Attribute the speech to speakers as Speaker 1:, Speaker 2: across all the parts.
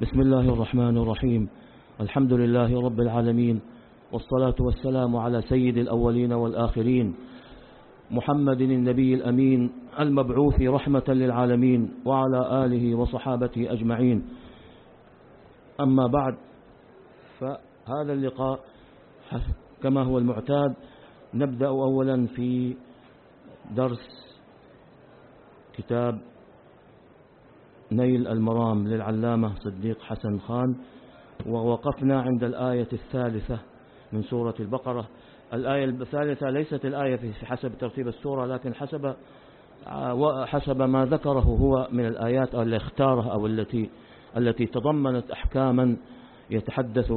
Speaker 1: بسم الله الرحمن الرحيم. الحمد لله رب العالمين. والصلاة والسلام على سيد الأولين والآخرين. محمد النبي الأمين. المبعوث رحمة للعالمين. وعلى آله وصحابته أجمعين. أما بعد فهذا اللقاء كما هو المعتاد نبدأ أولا في درس كتاب نيل المرام للعلامة صديق حسن خان ووقفنا عند الآية الثالثة من سورة البقرة. الآية الثالثة ليست الآية في حسب ترتيب السورة لكن حسب حسب ما ذكره هو من الآيات اللي اختارها أو التي التي تضمنت أحكاما يتحدث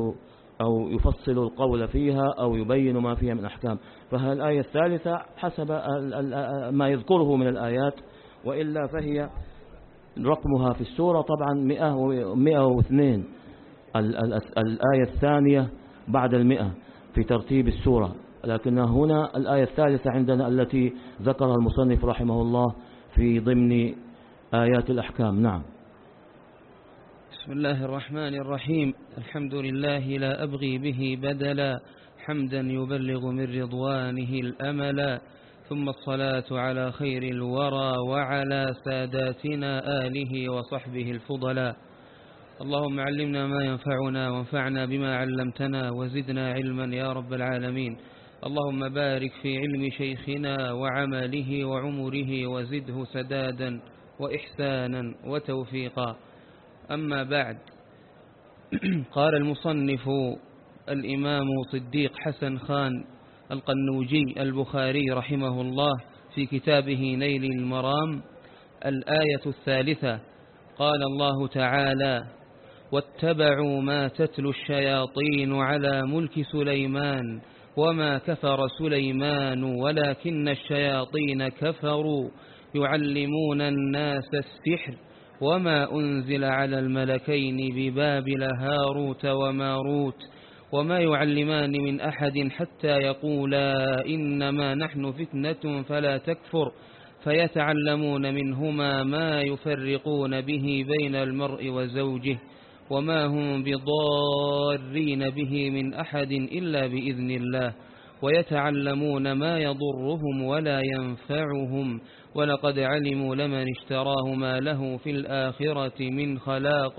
Speaker 1: أو يفصل القول فيها أو يبين ما فيها من أحكام. فهي الآية الثالثة حسب ما يذكره من الآيات وإلا فهي رقمها في السورة طبعا 102 الآية الثانية بعد المئة في ترتيب السورة. لكن هنا الآية الثالثة عندنا التي ذكرها المصنف رحمه الله في ضمن آيات الأحكام. نعم.
Speaker 2: بسم الله الرحمن الرحيم. الحمد لله لا أبغي به بدلا. حمدا يبلغ من رضوانه الأملا. ثم الصلاة على خير الورى وعلى ساداتنا آله وصحبه الفضلاء. اللهم علمنا ما ينفعنا وانفعنا بما علمتنا وزدنا علما يا رب العالمين. اللهم بارك في علم شيخنا وعمله وعمره وزده سدادا وإحسانا وتوفيقا. أما بعد قال المصنف الإمام صديق حسن خان القنوجي البخاري رحمه الله في كتابه نيل المرام الآية الثالثة قال الله تعالى واتبعوا ما تتلو الشياطين على ملك سليمان وما كفر سليمان ولكن الشياطين كفروا يعلمون الناس السحر وما أنزل على الملكين ببابل هاروت وماروت وما يعلمان من أحد حتى يقولا إنما نحن فتنة فلا تكفر فيتعلمون منهما ما يفرقون به بين المرء وزوجه وما هم بضارين به من أحد إلا بإذن الله ويتعلمون ما يضرهم ولا ينفعهم ولقد علموا لمن اشتراه ما له في الآخرة من خلاق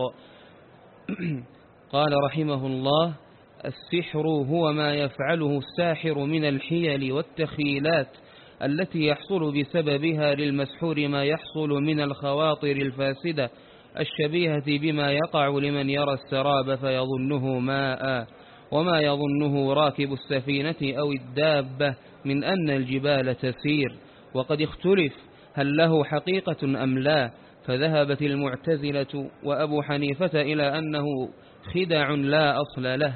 Speaker 2: قال رحمه الله السحر هو ما يفعله الساحر من الحيل والتخيلات التي يحصل بسببها للمسحور ما يحصل من الخواطر الفاسدة الشبيهة بما يقع لمن يرى السراب فيظنه ماء وما يظنه راكب السفينة أو الدابة من أن الجبال تسير وقد اختلف هل له حقيقة أم لا فذهبت المعتزلة وأبو حنيفة إلى أنه خدع لا أصل له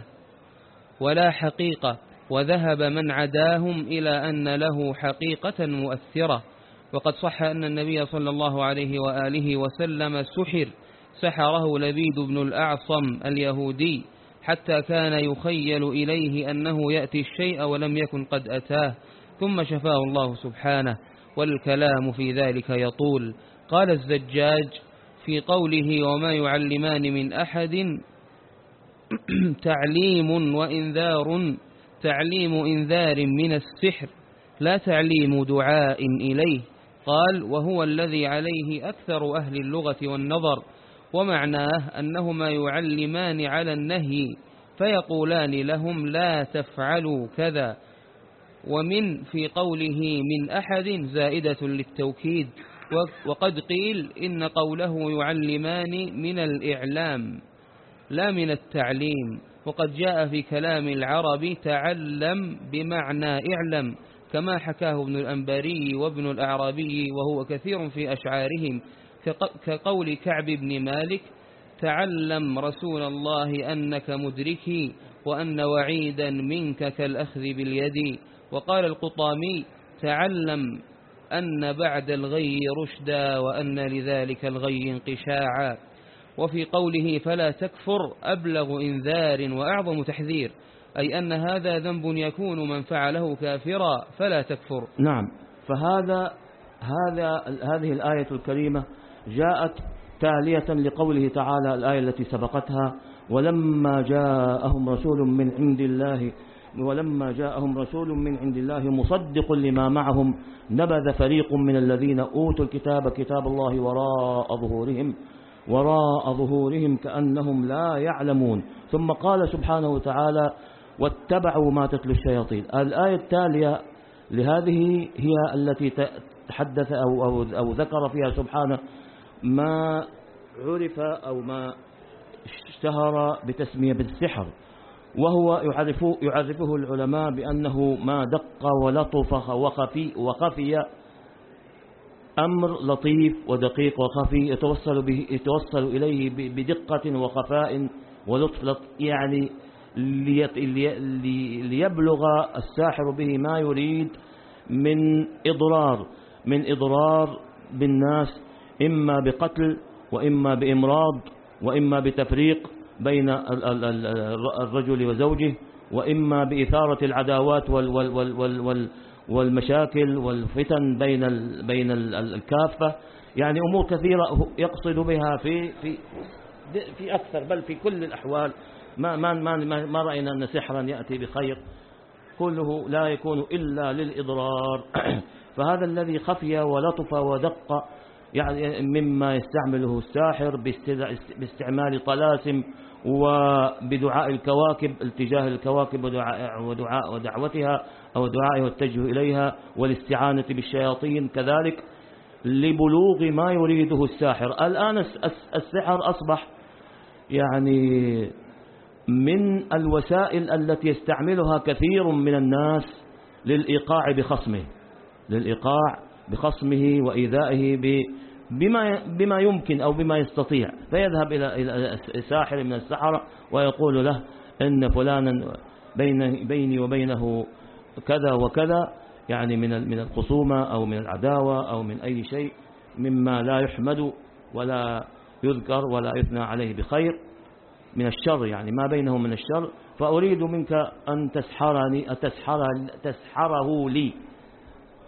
Speaker 2: ولا حقيقة وذهب من عداهم إلى أن له حقيقة مؤثرة. وقد صح أن النبي صلى الله عليه وآله وسلم سحر سحره لبيد بن الأعصم اليهودي حتى كان يخيل إليه أنه يأتي الشيء ولم يكن قد أتاه. ثم شفاه الله سبحانه والكلام في ذلك يطول. قال الزجاج في قوله وما يعلمان من أحد تعليم وإنذار تعليم إنذار من السحر لا تعليم دعاء إليه. قال وهو الذي عليه أكثر أهل اللغة والنظر ومعناه أنهما يعلمان على النهي فيقولان لهم لا تفعلوا كذا. ومن في قوله من أحد زائدة للتوكيد وقد قيل إن قوله يعلمان من الإعلام. لا من التعليم وقد جاء في كلام العرب تعلم بمعنى اعلم كما حكاه ابن الأنباري وابن الأعرابي وهو كثير في أشعارهم. كقول كعب بن مالك تعلم رسول الله أنك مدركي وأن وعيدا منك كالأخذ باليد. وقال القطامي تعلم أن بعد الغي رشدا وأن لذلك الغي انقشاعا. وفي قوله فلا تكفر أبلغ إنذار وأعظم تحذير أي أن هذا ذنب يكون من فعله كافرا فلا تكفر.
Speaker 1: نعم. فهذا هذا هذه الآية الكريمة جاءت تالية لقوله تعالى الآية التي سبقتها ولما جاءهم رسول من عند الله ولما جاءهم رسول من عند الله مصدق لما معهم نبذ فريق من الذين أوتوا الكتاب كتاب الله وراء ظهورهم وراء ظهورهم كأنهم لا يعلمون. ثم قال سبحانه وتعالى واتبعوا ما تتلو الشياطين. الآية التالية لهذه هي التي تحدث أو, أو, أو ذكر فيها سبحانه ما عرف أو ما اشتهر بتسمية بالسحر وهو يعرفه, يعرفه العلماء بأنه ما دق ولطف وخفي, وخفي أمر لطيف ودقيق وخفي يتوصل, به يتوصل إليه بدقة وخفاء ولطف يعني ليبلغ الساحر به ما يريد من إضرار من إضرار بالناس إما بقتل وإما بإمراض وإما بتفريق بين الرجل وزوجه وإما بإثارة العداوات والمشاكل والفتن بين بين الكافة. يعني أمور كثيرة يقصد بها في في في أكثر بل في كل الأحوال. ما ما ما ما رأينا أن سحرا يأتي بخير. كله لا يكون إلا للإضرار. فهذا الذي خفي ولطف ودق يعني مما يستعمله الساحر باستعمال طلاسم وبدعاء الكواكب التجاه الكواكب ودعاء, ودعاء ودعوتها. أو دعائها والتجه إليها والاستعانة بالشياطين كذلك لبلوغ ما يريده الساحر. الآن السحر أصبح يعني من الوسائل التي يستعملها كثير من الناس للإيقاع بخصمه للإيقاع بخصمه وإيذائه بما بما يمكن أو بما يستطيع. فيذهب إلى ساحر من السحرة ويقول له إن فلانا بين بيني وبينه كذا وكذا يعني من من الخصومة أو من العداوة أو من أي شيء مما لا يحمد ولا يذكر ولا يثنى عليه بخير من الشر يعني ما بينه من الشر. فأريد منك أن تسحرني تسحر تسحره لي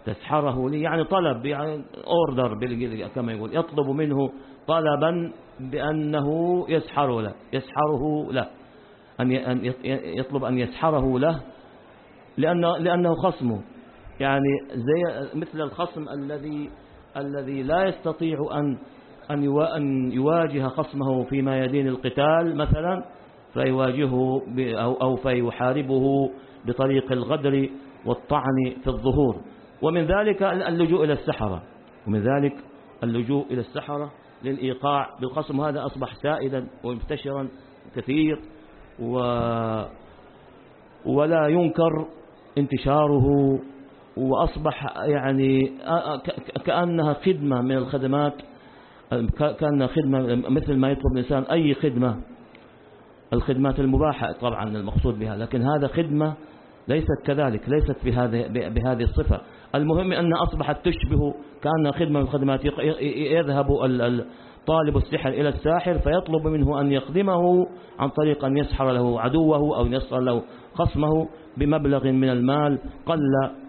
Speaker 1: تسحره لي يعني طلب يعني اوردر كما يقول يطلب منه طلبا بأنه يسحر له يسحره له أن يطلب أن يسحره له لأنه, لأنه خصمه يعني زي مثل الخصم الذي الذي لا يستطيع أن أن يواجه خصمه في ميادين القتال مثلا فيواجهه أو, أو فيحاربه بطريق الغدر والطعن في الظهور. ومن ذلك اللجوء إلى السحرة. ومن ذلك اللجوء إلى السحرة للإيقاع بالخصم. هذا أصبح سائدا ومنتشرا كثير و ولا ينكر انتشاره وأصبح يعني كأنها خدمة من الخدمات كأنها خدمة مثل ما يطلب الإنسان أي خدمة. الخدمات المباحة طبعا المقصود بها لكن هذا خدمة ليست كذلك ليست بهذه بهذه الصفة. المهم أن أصبحت تشبه كأنها خدمة من الخدمات يذهب طالب السحر إلى الساحر فيطلب منه أن يخدمه عن طريق أن يسحر له عدوه أو يسحر له خصمه بمبلغ من المال قل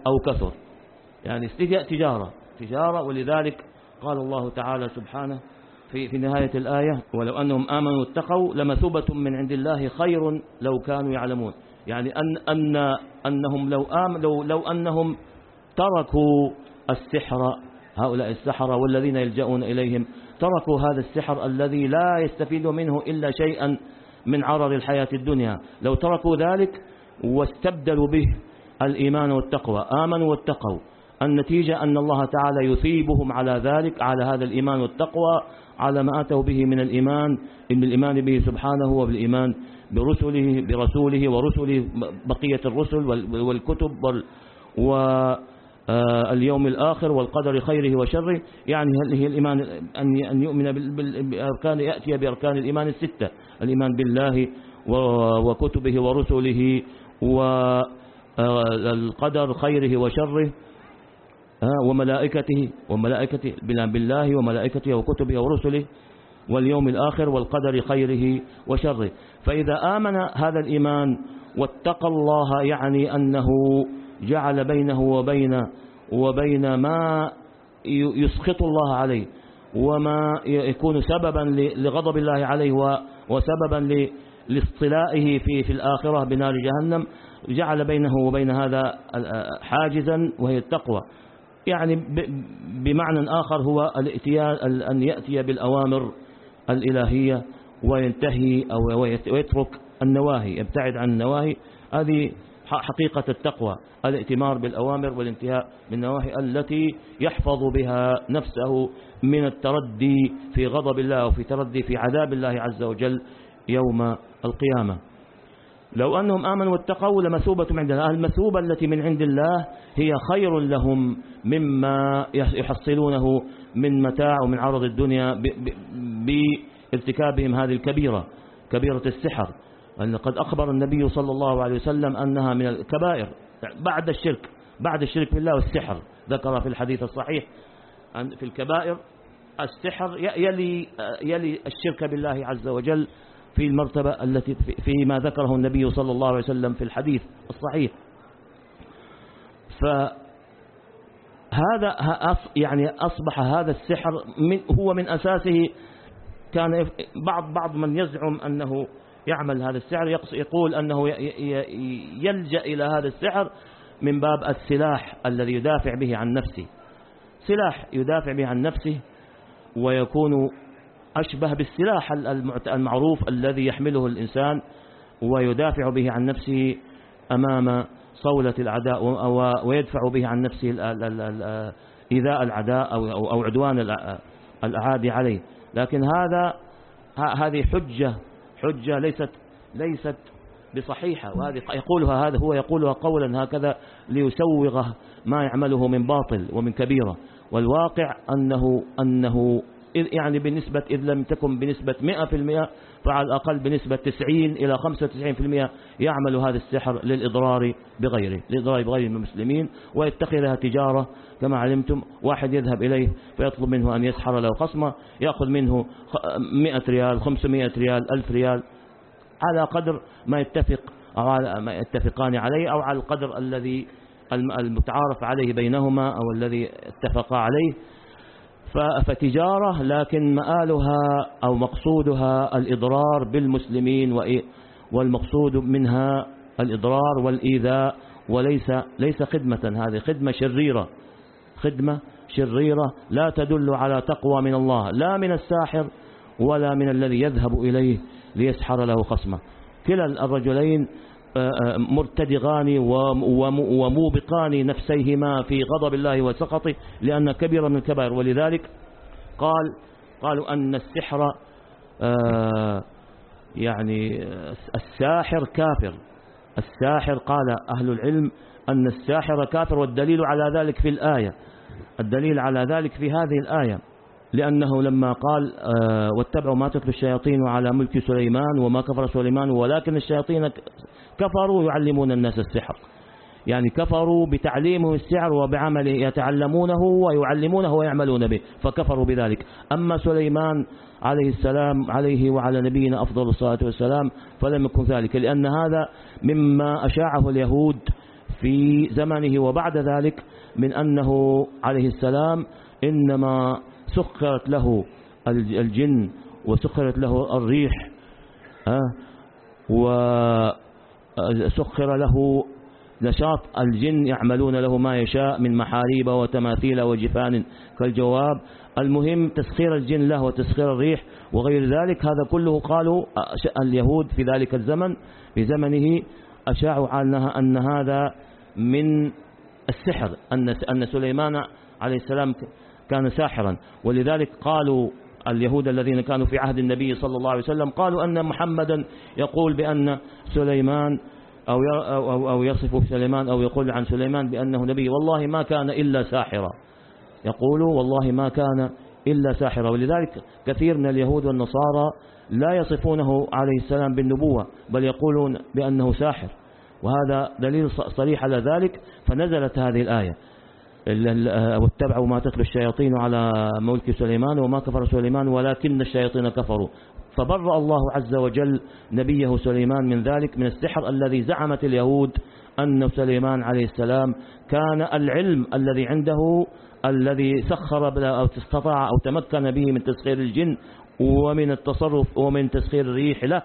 Speaker 1: أو كثر. يعني تجارة تجارة. ولذلك قال الله تعالى سبحانه في في نهاية الآية ولو أنهم آمنوا واتقوا لمثوبة من عند الله خير لو كانوا يعلمون. يعني أن أن أنهم لو آم لو لو أنهم تركوا السحر هؤلاء السحرة والذين يلجؤون إليهم تركوا هذا السحر الذي لا يستفيد منه إلا شيئا من عرض الحياة الدنيا. لو تركوا ذلك واستبدلوا به الإيمان والتقوى. آمنوا واتقوا. النتيجة أن الله تعالى يثيبهم على ذلك على هذا الإيمان والتقوى على ما أتوا به من الإيمان. إن الإيمان به سبحانه وبالإيمان برسله برسوله ورسله بقية الرسل والكتب واليوم الآخر والقدر خيره وشره. يعني هل هي الإيمان أن يؤمن بأركان يأتي بأركان الإيمان الستة. الإيمان بالله وكتبه ورسله والقدر خيره وشره وملائكته وملائكته بالله وملائكته وكتبه ورسله. واليوم الآخر والقدر خيره وشره. فإذا آمن هذا الإيمان واتقى الله يعني أنه جعل بينه وبين وبين ما يسخط الله عليه وما يكون سببا لغضب الله عليه وسببا لاصطلائه في في الآخرة بنار جهنم. جعل بينه وبين هذا حاجزا وهي التقوى. يعني بمعنى آخر هو أن يأتي بالأوامر الإلهية وينتهي أو ويترك النواهي يبتعد عن النواهي. هذه حقيقة التقوى الائتمار بالأوامر والانتهاء بالنواهي التي يحفظ بها نفسه من التردي في غضب الله وفي تردي في عذاب الله عز وجل يوم القيامة. لو أنهم آمنوا واتقوا لمثوبة من عند الله المثوبة التي من عند الله هي خير لهم مما يحصلونه من متاع ومن عرض الدنيا بارتكابهم هذه الكبيرة كبيرة السحر. أن قد أخبر النبي صلى الله عليه وسلم أنها من الكبائر بعد الشرك بعد الشرك بالله والسحر. ذكر في الحديث الصحيح في الكبائر السحر يلي, يلي الشرك بالله عز وجل في المرتبة التي فيما ذكره النبي صلى الله عليه وسلم في الحديث الصحيح. فهذا يعني أصبح هذا السحر من هو من أساسه كان بعض بعض من يزعم أنه يعمل هذا السحر يقول أنه يلجأ إلى هذا السحر من باب السلاح الذي يدافع به عن نفسه. سلاح يدافع به عن نفسه ويكون أشبه بالسلاح المعروف الذي يحمله الإنسان ويدافع به عن نفسه أمام صولة العداء ويدفع به عن نفسه إيذاء العداء أو عدوان الأعادي عليه. لكن هذا هذه حجة حجة ليست ليست بصحيحة وهذه يقولها هذا هو يقولها قولا هكذا ليسوغ ما يعمله من باطل ومن كبيرة. والواقع أنه أنه يعني بنسبة إذ لم تكن بنسبة 100% فعلى الأقل بنسبة 90 إلى 95% يعمل هذا السحر للإضرار بغيره للإضرار بغير المسلمين ويتخذها تجارة كما علمتم واحد يذهب إليه فيطلب منه أن يسحر له خصمة يأخذ منه 100 ريال 500 ريال 1000 ريال على قدر ما يتفق أو على ما يتفقان عليه أو على القدر الذي المتعارف عليه بينهما أو الذي اتفقا عليه. فتجارة لكن مآلها أو مقصودها الإضرار بالمسلمين والمقصود منها الإضرار والإيذاء وليس ليس خدمة هذه خدمة شريرة خدمة شريرة لا تدل على تقوى من الله لا من الساحر ولا من الذي يذهب إليه ليسحر له خصمه. كلا الرجلين مرتدغان وموبقان نفسيهما في غضب الله وسخطه لأن كبير من الكبائر. ولذلك قال قالوا أن السحر آه، يعني الساحر كافر. الساحر قال أهل العلم أن الساحر كافر والدليل على ذلك في الآية. الدليل على ذلك في هذه الآية لأنه لما قال آه، واتبعوا ما تتلو الشياطين على ملك سليمان وما كفر سليمان ولكن الشياطين كفروا يعلمون الناس السحر. يعني كفروا بتعليمهم السحر وبعمله يتعلمونه ويعلمونه ويعملون به فكفروا بذلك. أما سليمان عليه السلام عليه وعلى نبينا أفضل الصلاة والسلام فلم يكن ذلك لأن هذا مما أشاعه اليهود في زمنه وبعد ذلك من أنه عليه السلام إنما سخرت له الجن وسخرت له الريح وسخر له نشاط الجن يعملون له ما يشاء من محاريب وتماثيل وجفان كالجواب. المهم تسخير الجن له وتسخير الريح وغير ذلك. هذا كله قالوا اليهود في ذلك الزمن في زمنه أشاعوا عنها أن هذا من السحر أن أن سليمان عليه السلام كان ساحرا. ولذلك قالوا اليهود الذين كانوا في عهد النبي صلى الله عليه وسلم قالوا أن محمدا يقول بأن سليمان أو أو أو يصف سليمان أو يقول عن سليمان بأنه نبي. والله ما كان إلا ساحرا. يقول والله ما كان إلا ساحرا. ولذلك كثير من اليهود والنصارى لا يصفونه عليه السلام بالنبوة بل يقولون بأنه ساحر. وهذا دليل صريح على ذلك فنزلت هذه الآية. واتبعوا ما تتلو الشياطين على ملك سليمان وما كفر سليمان ولكن الشياطين كفروا. فبرأ الله عز وجل نبيه سليمان من ذلك من السحر الذي زعمت اليهود أن سليمان عليه السلام كان العلم الذي عنده الذي سخر أو استطاع أو تمكن به من تسخير الجن ومن التصرف ومن تسخير الريح له.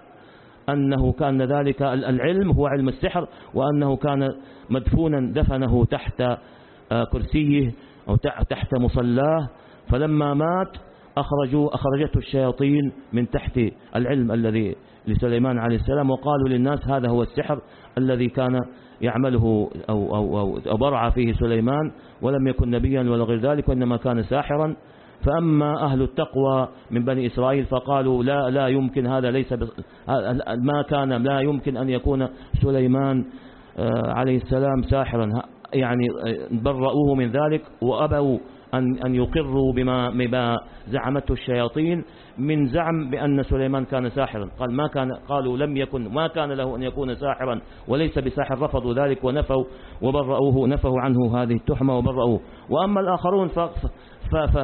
Speaker 1: أنه كان ذلك العلم هو علم السحر وأنه كان مدفونا دفنه تحت آه، كرسيه أو تحت مصلاه فلما مات أخرجوا أخرجته الشياطين من تحت العلم الذي لسليمان عليه السلام وقالوا للناس هذا هو السحر الذي كان يعمله أو, أو, أو, أو برع فيه سليمان ولم يكن نبيا ولا غير ذلك وإنما كان ساحرا. فأما أهل التقوى من بني إسرائيل فقالوا لا لا يمكن هذا ليس ما كان لا يمكن أن يكون سليمان آه، عليه السلام ساحرا. يعني آه، برؤوه من ذلك وأبوا أن أن يقروا بما بما زعمته الشياطين من زعم بأن سليمان كان ساحرا. قال ما كان قالوا لم يكن ما كان له أن يكون ساحرا وليس بساحر. رفضوا ذلك ونفوا وبرؤوه نفوا عنه هذه التهمة وبرؤوه. وأما الآخرون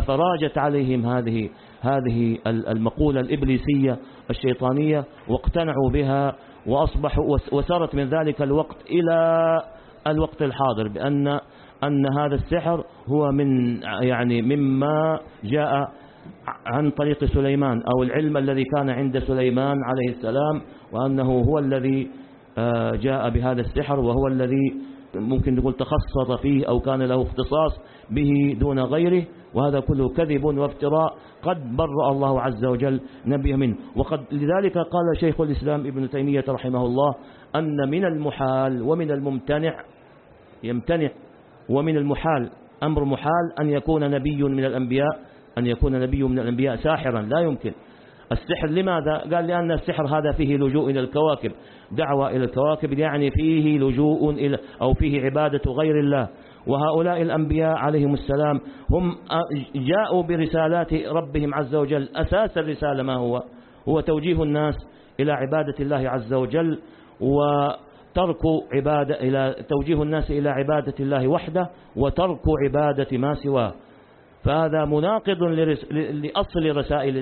Speaker 1: فراجت عليهم هذه هذه المقولة الإبليسية الشيطانية واقتنعوا بها وأصبحوا وسارت من ذلك الوقت إلى الوقت الحاضر بأن أن هذا السحر هو من يعني مما جاء عن طريق سليمان أو العلم الذي كان عند سليمان عليه السلام وأنه هو الذي آه، جاء بهذا السحر وهو الذي ممكن نقول تخصص فيه أو كان له اختصاص به دون غيره وهذا كله كذب وافتراء قد برأ الله عز وجل نبيه منه. وقد لذلك قال شيخ الإسلام ابن تيمية رحمه الله أن من المحال ومن الممتنع يمتنع. ومن المحال أمر محال أن يكون نبي من الأنبياء أن يكون نبي من الأنبياء ساحرا لا يمكن. السحر لماذا؟ قال لأن السحر هذا فيه لجوء إلى الكواكب. دعوة إلى الكواكب يعني فيه لجوء إلى أو فيه عبادة غير الله. وهؤلاء الأنبياء عليهم السلام هم جاءوا برسالات ربهم عز وجل. أساس الرسالة ما هو؟ هو توجيه الناس إلى عبادة الله عز وجل وترك عبادة إلى توجيه الناس إلى عبادة الله وحده وترك عبادة ما سواه. فهذا مناقض لأصل رسائل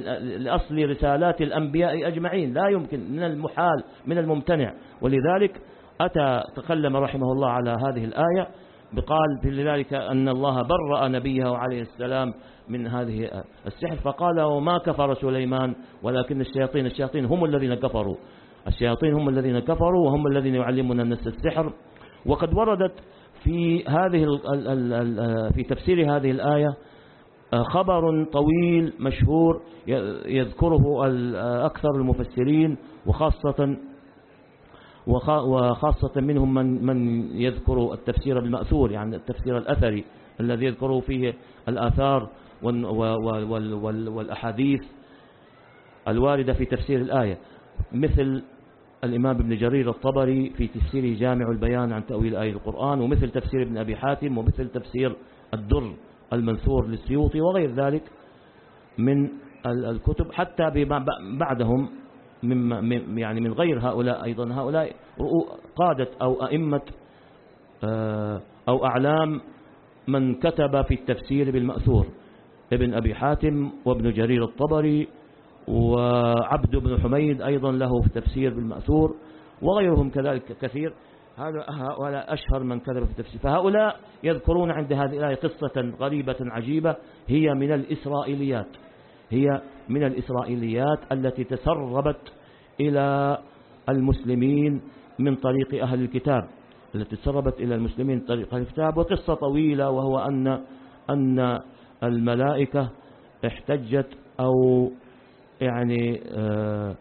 Speaker 1: لأصل رسالات الأنبياء أجمعين. لا يمكن من المحال من الممتنع. ولذلك أتى تكلم رحمه الله على هذه الآية بقال لذلك أن الله برأ نبيه عليه السلام من هذه السحر. فقال وما كفر سليمان ولكن الشياطين الشياطين هم الذين كفروا. الشياطين هم الذين كفروا وهم الذين يعلمون الناس السحر. وقد وردت في هذه في تفسير هذه الآية خبر طويل مشهور يذكره أكثر المفسرين وخاصة وخاصة منهم من من يذكر التفسير المأثور يعني التفسير الأثري الذي يذكره فيه الآثار والأحاديث الواردة في تفسير الآية. مثل الإمام ابن جرير الطبري في تفسير جامع البيان عن تأويل آية القرآن ومثل تفسير ابن أبي حاتم ومثل تفسير الدر المنثور للسيوطي وغير ذلك من الكتب حتى بعدهم من يعني من غير هؤلاء أيضا. هؤلاء قادة أو أئمة آه، أو أعلام من كتب في التفسير بالمأثور. ابن أبي حاتم وابن جرير الطبري وعبد بن حميد أيضا له في تفسير بالمأثور وغيرهم كذلك كثير. هؤلاء أشهر من كذب في التفسير. فهؤلاء يذكرون عند هذه الآية قصة غريبة عجيبة. هي من الإسرائيليات. هي من الإسرائيليات التي تسربت إلى المسلمين من طريق أهل الكتاب. التي تسربت إلى المسلمين من طريق أهل الكتاب. وقصة طويلة وهو أن أن الملائكة احتجت أو يعني آه،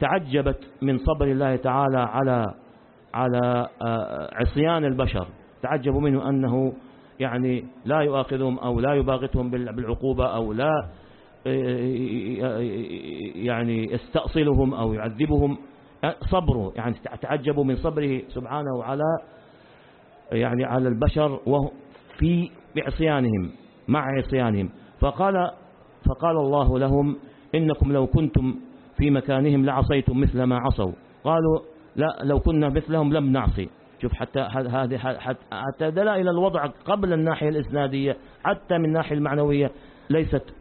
Speaker 1: تعجبت من صبر الله تعالى على على آه، عصيان البشر. تعجبوا منه أنه يعني لا يؤاخذهم أو لا يباغتهم بالعقوبة أو لا يعني يستأصلهم أو يعذبهم. صبره يعني تعجبوا من صبره سبحانه على يعني على البشر في بعصيانهم مع عصيانهم. فقال فقال الله لهم إنكم لو كنتم في مكانهم لعصيتم مثل ما عصوا. قالوا لا لو كنا مثلهم لم نعصي. شوف حتى هذه حتى دلائل الوضع قبل الناحية الإسنادية حتى من الناحية المعنوية ليست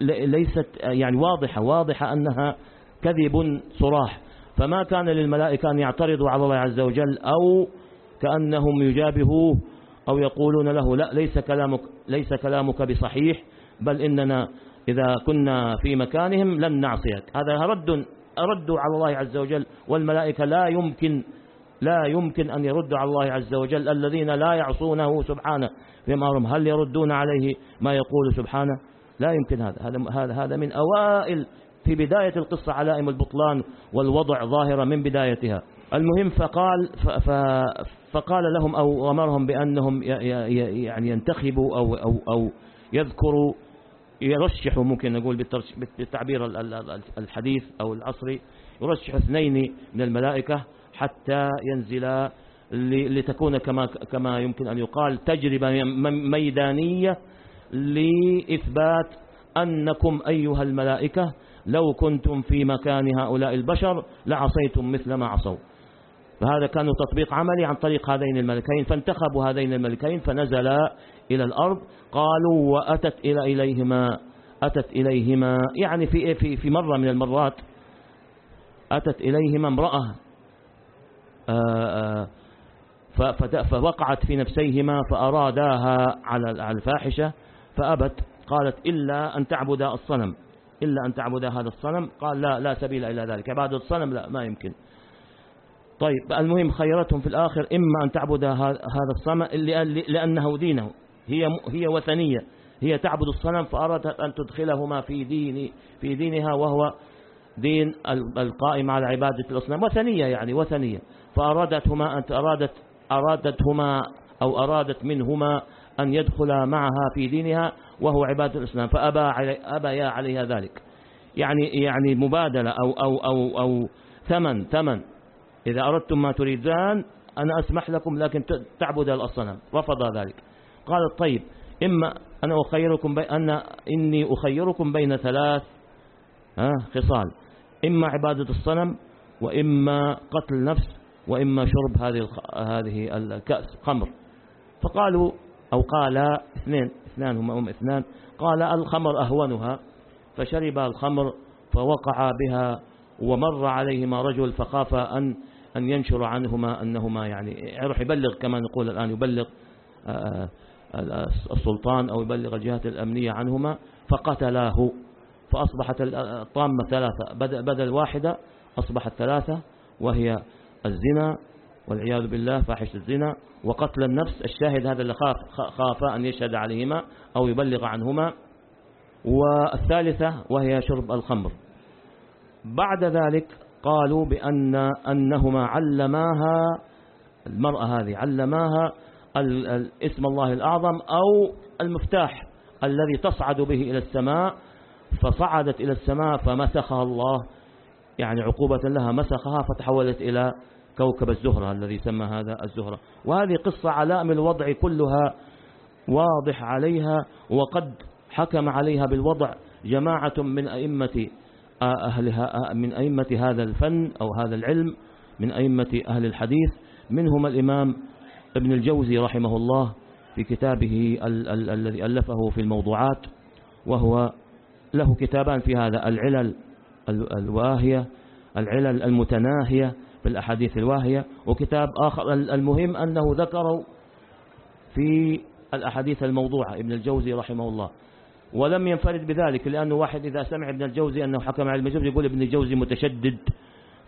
Speaker 1: ليست يعني واضحة. واضحة أنها كذب صراح. فما كان للملائكة أن يعترضوا على الله عز وجل أو كأنهم يجابهوه أو يقولون له لا ليس كلامك, ليس كلامك بصحيح بل إننا إذا كنا في مكانهم لن نعصيك. هذا رد ردوا على الله عز وجل. والملائكة لا يمكن لا يمكن أن يردوا على الله عز وجل. الذين لا يعصونه سبحانه فيما أمرهم هل يردون عليه ما يقول سبحانه؟ لا يمكن هذا. هذا هذا من أوائل في بداية القصة علائم البطلان والوضع ظاهرة من بدايتها. المهم فقال فقال لهم أو أمرهم بأنهم يعني ينتخبوا أو, أو, أو يذكروا يرشحوا ممكن نقول بالتعبير الحديث أو العصري يرشح اثنين من الملائكة حتى ينزلا لتكون كما كما يمكن أن يقال تجربة ميدانية لإثبات أنكم أيها الملائكة لو كنتم في مكان هؤلاء البشر لعصيتم مثل ما عصوا. فهذا كان تطبيق عملي عن طريق هذين الملكين فانتخبوا هذين الملكين فنزلا إلى الأرض. قالوا وأتت إلى إليهما أتت إليهما. يعني في في في مرة من المرات أتت إليهما امرأة آه، آه، فوقعت في نفسيهما فأراداها على الفاحشة فأبت. قالت إلا أن تعبد الصنم إلا أن تعبد هذا الصنم. قال لا لا سبيل إلى ذلك. عبادة الصنم لا ما يمكن. طيب المهم خيرتهم في الآخر إما أن تعبد هذا الصنم لأنه دينه. هي هي وثنية. هي تعبد الصنم فأرادت أن تدخلهما في دين في دينها وهو دين القائم على عبادة الأصنام. وثنية يعني وثنية. فأرادتهما أن أرادت أرادتهما أو أرادت منهما أن يدخل معها في دينها وهو عبادة الإسلام فأبى علي أبيا عليها ذلك. يعني يعني مبادلة أو أو أو أو ثمن ثمن. إذا أردتم ما تريدان أنا أسمح لكم لكن تعبد الأصنام. رفض ذلك. قال طيب إما أنا أخيركم بين أن إني أخيركم بين ثلاث خصال. إما عبادة الصنم وإما قتل نفس وإما شرب هذه هذه الكأس خمر. فقالوا أو قال اثنين اثنان هم هم اثنان. قال الخمر أهونها فشرب الخمر فوقع بها ومر عليهما رجل فخاف أن أن ينشر عنهما أنهما يعني يروح يبلغ كما نقول الآن يبلغ آه، السلطان أو يبلغ الجهات الأمنية عنهما فقتلاه. فأصبحت الطامة ثلاثة بدل واحدة أصبحت ثلاثة وهي الزنا والعياذ بالله فاحش الزنا وقتل النفس الشاهد هذا اللي خاف خاف أن يشهد عليهما أو يبلغ عنهما. والثالثة وهي شرب الخمر. بعد ذلك قالوا بأن أنهما علماها المرأة هذه علماها اسم الله الأعظم أو المفتاح الذي تصعد به إلى السماء فصعدت إلى السماء فمسخها الله. يعني عقوبة لها مسخها فتحولت إلى كوكب الزهرة الذي سمى هذا الزهرة. وهذه قصة علائم الوضع كلها واضح عليها وقد حكم عليها بالوضع جماعة من أئمة أهلها من أئمة هذا الفن أو هذا العلم من أئمة أهل الحديث. منهم الإمام ابن الجوزي رحمه الله في كتابه الذي ألفه في الموضوعات وهو له كتابان في هذا العلل الواهية العلل المتناهية في الأحاديث الواهية وكتاب آخر المهم أنه ذكروا في الأحاديث الموضوعة ابن الجوزي رحمه الله. ولم ينفرد بذلك لأنه واحد إذا سمع ابن الجوزي أنه حكم على الجوزي يقول ابن الجوزي متشدد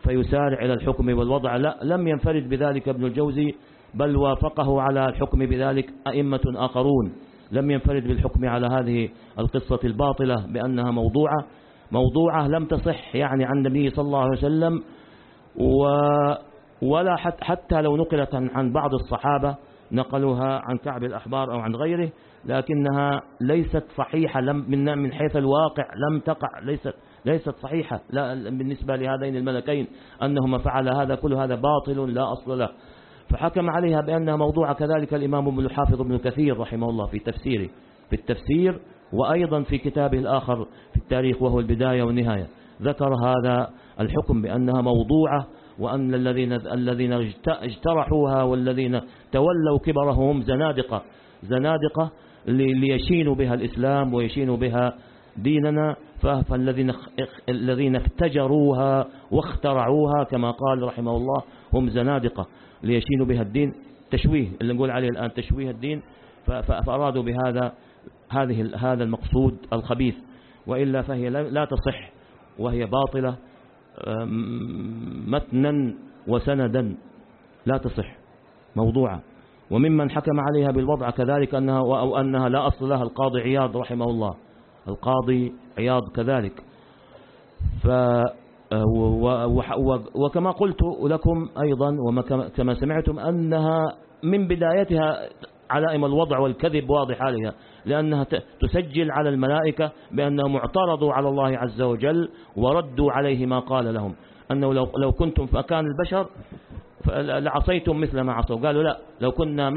Speaker 1: فيسارع إلى الحكم والوضع. لا لم ينفرد بذلك ابن الجوزي بل وافقه على الحكم بذلك أئمة آخرون. لم ينفرد بالحكم على هذه القصة الباطلة بأنها موضوعة. موضوعة لم تصح يعني عن النبي صلى الله عليه وسلم و ولا حتى لو نقلت عن بعض الصحابة نقلوها عن كعب الأحبار أو عن غيره لكنها ليست صحيحة. لم من من حيث الواقع لم تقع ليست ليست صحيحة. لا بالنسبة لهذين الملكين أنهما فعل هذا كل هذا باطل لا أصل له. فحكم عليها بأنها موضوعة كذلك الإمام الحافظ ابن كثير رحمه الله في تفسيره في التفسير وأيضا في كتابه الآخر في التاريخ وهو البداية والنهاية. ذكر هذا الحكم بأنها موضوعة وأن الذين الذين اجترحوها والذين تولوا كبرهم زنادقة زنادقة ليشينوا بها الإسلام ويشينوا بها ديننا. فالذين الذين افتجروها واخترعوها كما قال رحمه الله هم زنادقة. ليشينوا بها الدين تشويه اللي نقول عليه الآن تشويه الدين فأرادوا بهذا هذه هذا المقصود الخبيث. وإلا فهي لا تصح وهي باطلة متنا وسندا لا تصح موضوعة. وممن حكم عليها بالوضع كذلك أنها أو أنها لا أصل لها القاضي عياض رحمه الله. القاضي عياض كذلك. ف وكما قلت لكم أيضا وكما سمعتم أنها من بدايتها علائم الوضع والكذب واضح عليها لأنها تسجل على الملائكة بأنهم اعترضوا على الله عز وجل وردوا عليه ما قال لهم. أنه لو, لو كنتم في مكان البشر لعصيتم مثل ما عصوا. قالوا لا لو كنا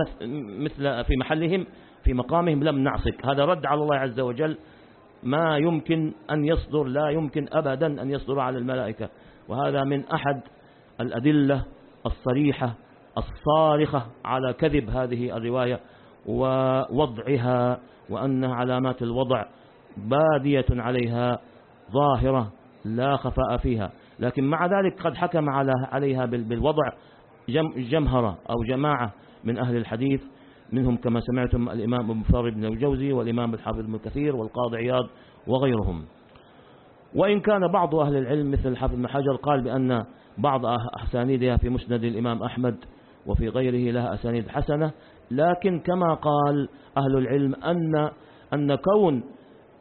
Speaker 1: مثل في محلهم في مقامهم لم نعصك. هذا رد على الله عز وجل ما يمكن أن يصدر لا يمكن أبدا أن يصدر على الملائكة. وهذا من أحد الأدلة الصريحة الصارخة على كذب هذه الرواية ووضعها وأن علامات الوضع بادية عليها ظاهرة لا خفاء فيها. لكن مع ذلك قد حكم عليها بالوضع جمهرة أو جماعة من أهل الحديث منهم كما سمعتم الإمام ابن فار بن الجوزي والإمام الحافظ بن كثير والقاضي عياض وغيرهم. وإن كان بعض أهل العلم مثل الحافظ بن حجر قال بأن بعض أسانيدها في مسند الإمام أحمد وفي غيره لها أسانيد حسنة لكن كما قال أهل العلم أن أن كون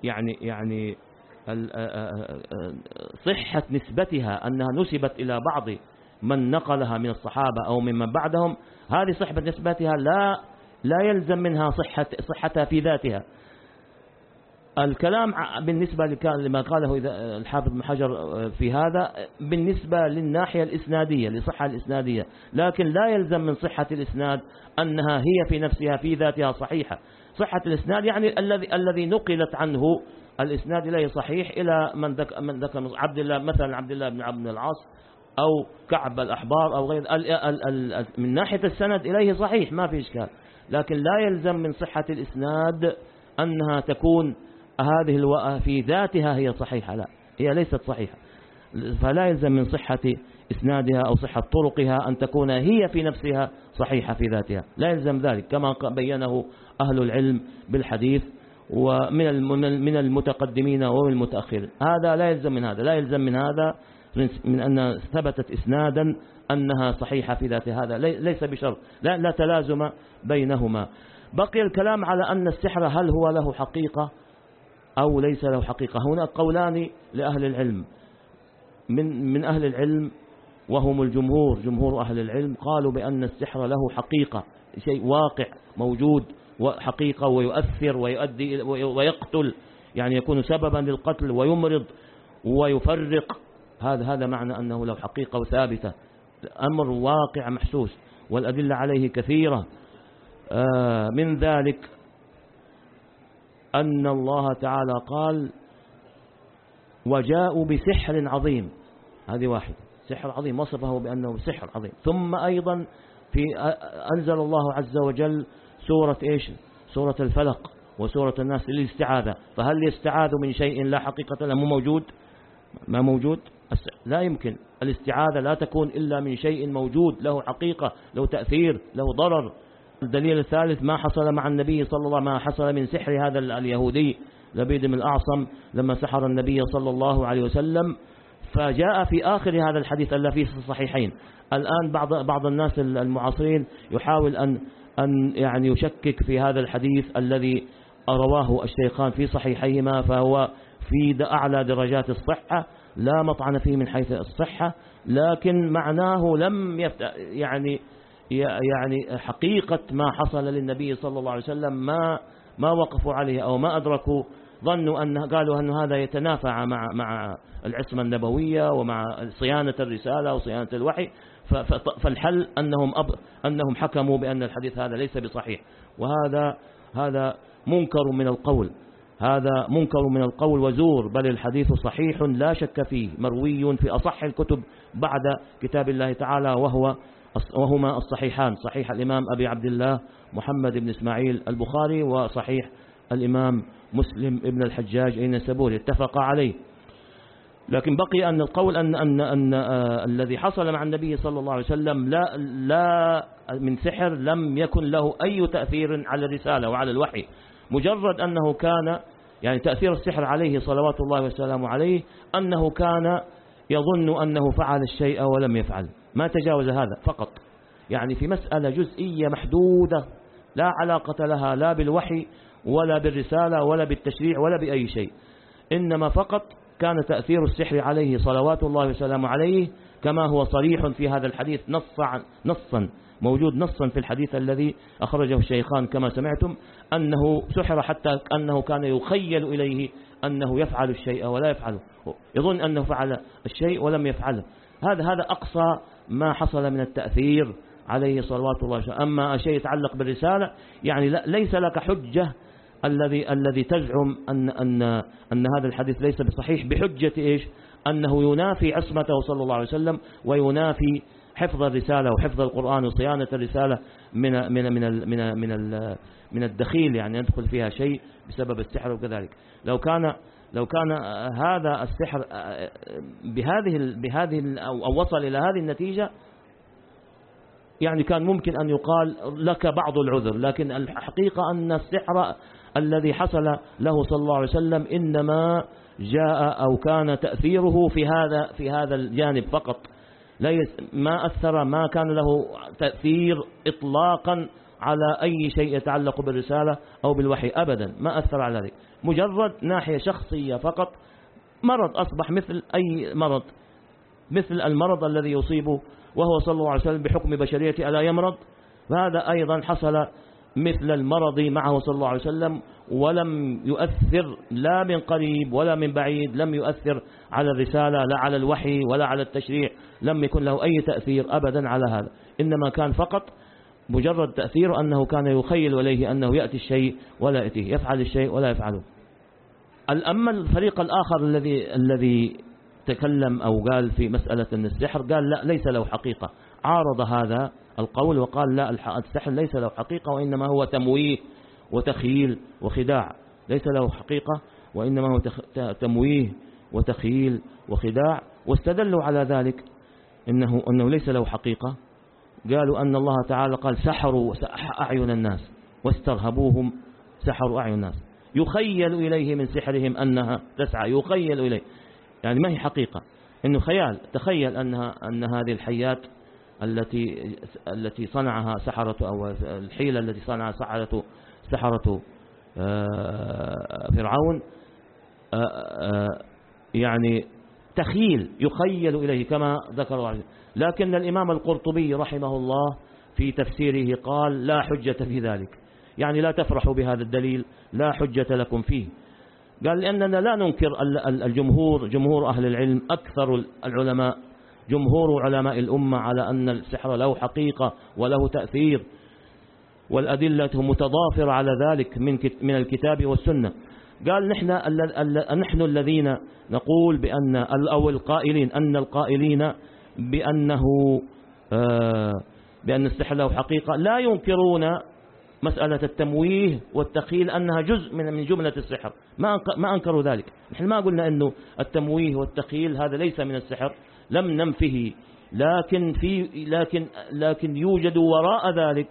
Speaker 1: يعني يعني صحة نسبتها أنها نسبت إلى بعض من نقلها من الصحابة أو ممن بعدهم هذه صحبة نسبتها لا لا يلزم منها صحة صحتها في ذاتها. الكلام بالنسبة لما قاله الحافظ بن حجر في هذا بالنسبة للناحية الإسنادية لصحة الإسنادية. لكن لا يلزم من صحة الإسناد أنها هي في نفسها في ذاتها صحيحة. صحة الإسناد يعني الذي الذي نقلت عنه. الإسناد إليه صحيح إلى من ذكر من ذكر عبد الله مثلا عبد الله بن عبد العاص أو كعب الأحبار أو غير من ناحية السند إليه صحيح ما في إشكال. لكن لا يلزم من صحة الإسناد أنها تكون هذه الوأة في ذاتها هي صحيحة لا هي ليست صحيحة. فلا يلزم من صحة إسنادها أو صحة طرقها أن تكون هي في نفسها صحيحة في ذاتها. لا يلزم ذلك كما بينه أهل العلم بالحديث ومن من المتقدمين ومن المتأخرين. هذا لا يلزم من هذا لا يلزم من هذا من أن ثبتت إسنادا أنها صحيحة في ذاتها هذا. ليس بشرط. لا, لا تلازم بينهما. بقي الكلام على أن السحر هل هو له حقيقة أو ليس له حقيقة. هنا قولان لأهل العلم. من من أهل العلم وهم الجمهور. جمهور أهل العلم قالوا بأن السحر له حقيقة. شيء واقع موجود وحقيقة ويؤثر ويؤدي ويقتل. يعني يكون سببا للقتل ويمرض ويفرق. هذا هذا معنى أنه له حقيقة وثابتة. أمر واقع محسوس والأدلة عليه كثيرة. آه، من ذلك أن الله تعالى قال وجاءوا بسحر عظيم. هذه واحدة سحر عظيم وصفه بأنه سحر عظيم. ثم أيضا في أنزل الله عز وجل سورة إيش؟ سورة الفلق وسورة الناس للاستعاذة. فهل يستعاذ من شيء؟ لا حقيقة له موجود؟ ما موجود؟ لا يمكن. الاستعاذة لا تكون إلا من شيء موجود له حقيقة له تأثير له ضرر. الدليل الثالث ما حصل مع النبي صلى الله عليه وسلم ما حصل من سحر هذا اليهودي لبيد من الأعصم لما سحر النبي صلى الله عليه وسلم. فجاء في آخر هذا الحديث الذي في الصحيحين الآن بعض بعض الناس المعاصرين يحاول أن أن يعني يشكك في هذا الحديث الذي رواه الشيخان في صحيحيهما فهو في أعلى درجات الصحة. لا مطعن فيه من حيث الصحة لكن معناه لم يعني يعني حقيقة ما حصل للنبي صلى الله عليه وسلم ما ما وقفوا عليه أو ما أدركوا ظنوا أن قالوا أن هذا يتنافى مع مع العصمة النبوية ومع صيانة الرسالة وصيانة الوحي فالحل أنهم أب أنهم حكموا بأن الحديث هذا ليس بصحيح. وهذا هذا منكر من القول. هذا منكر من القول وزور بل الحديث صحيح لا شك فيه مروي في أصح الكتب بعد كتاب الله تعالى وهو وهما الصحيحان صحيح الإمام أبي عبد الله محمد بن إسماعيل البخاري وصحيح الإمام مسلم ابن الحجاج أين سبوري اتفق عليه. لكن بقي أن القول أن, أن, أن آه الذي حصل مع النبي صلى الله عليه وسلم لا, لا من سحر لم يكن له أي تأثير على الرسالة وعلى الوحي. مجرد أنه كان يعني تأثير السحر عليه صلوات الله وسلامه عليه أنه كان يظن أنه فعل الشيء ولم يفعل. ما تجاوز هذا فقط. يعني في مسألة جزئية محدودة لا علاقة لها لا بالوحي ولا بالرسالة ولا بالتشريع ولا بأي شيء. إنما فقط كان تأثير السحر عليه صلوات الله وسلامه عليه كما هو صريح في هذا الحديث نصا نصا. موجود نصا في الحديث الذي أخرجه الشيخان كما سمعتم أنه سحر حتى أنه كان يخيل إليه أنه يفعل الشيء ولا يفعله. يظن أنه فعل الشيء ولم يفعله. هذا هذا أقصى ما حصل من التأثير عليه صلوات الله وسلم أما شيء يتعلق بالرسالة يعني ليس لك حجة الذي الذي تزعم أن أن أن هذا الحديث ليس بصحيح بحجة إيش؟ أنه ينافي عصمته صلى الله عليه وسلم وينافي حفظ الرسالة وحفظ القرآن وصيانة الرسالة من من من من من من الدخيل يعني يدخل فيها شيء بسبب السحر وكذلك. لو كان لو كان هذا السحر بهذه بهذه أو وصل إلى هذه النتيجة يعني كان ممكن أن يقال لك بعض العذر لكن الحقيقة أن السحر الذي حصل له صلى الله عليه وسلم إنما جاء أو كان تأثيره في هذا في هذا الجانب فقط. ما أثر ما كان له تأثير إطلاقا على أي شيء يتعلق بالرسالة أو بالوحي أبدا ما أثر على ذلك. مجرد ناحية شخصية فقط مرض أصبح مثل أي مرض مثل المرض الذي يصيبه وهو صلى الله عليه وسلم بحكم بشريته ألا يمرض. فهذا أيضا حصل مثل المرض معه صلى الله عليه وسلم ولم يؤثر لا من قريب ولا من بعيد لم يؤثر على الرسالة لا على الوحي ولا على التشريع لم يكن له أي تأثير أبدا على هذا. إنما كان فقط مجرد تأثير أنه كان يخيل إليه أنه يأتي الشيء ولا يأتيه يفعل الشيء ولا يفعله. أما الفريق الآخر الذي الذي تكلم أو قال في مسألة أن السحر قال لا ليس له حقيقة. عارض هذا القول وقال لا السحر ليس له حقيقة وإنما هو تمويه. وتخييل وخداع. ليس له حقيقة وإنما هو تمويه وتخييل وخداع. واستدلوا على ذلك إنه, أنه ليس له حقيقة. قالوا أن الله تعالى قال سحروا أعين الناس واسترهبوهم سحروا أعين الناس. يخيل إليه من سحرهم أنها تسعى يخيل إليه. يعني ما هي حقيقة؟ إنه خيال تخيل أنها أن هذه الحيات التي التي صنعها سحرة أو الحيلة التي صنعها سحرة سحرة آه، فرعون آه، آه، يعني تخيل يخيل إليه كما ذكر لكن الإمام القرطبي رحمه الله في تفسيره قال لا حجة في ذلك. يعني لا تفرحوا بهذا الدليل لا حجة لكم فيه. قال لأننا لا ننكر الجمهور جمهور أهل العلم أكثر العلماء جمهور علماء الأمة على أن السحر له حقيقة وله تأثير. والأدلة متضافرة على ذلك من من الكتاب والسنة. قال نحن نحن الذين نقول بأن أو القائلين أن القائلين بأنه آه، بأن له حقيقة. لا ينكرون مسألة التمويه والتخيل أنها جزء من من جملة السحر. ما ما أنكروا ذلك. نحن ما قلنا أنه التمويه والتخيل هذا ليس من السحر. لم ننفه. لكن في لكن لكن يوجد وراء ذلك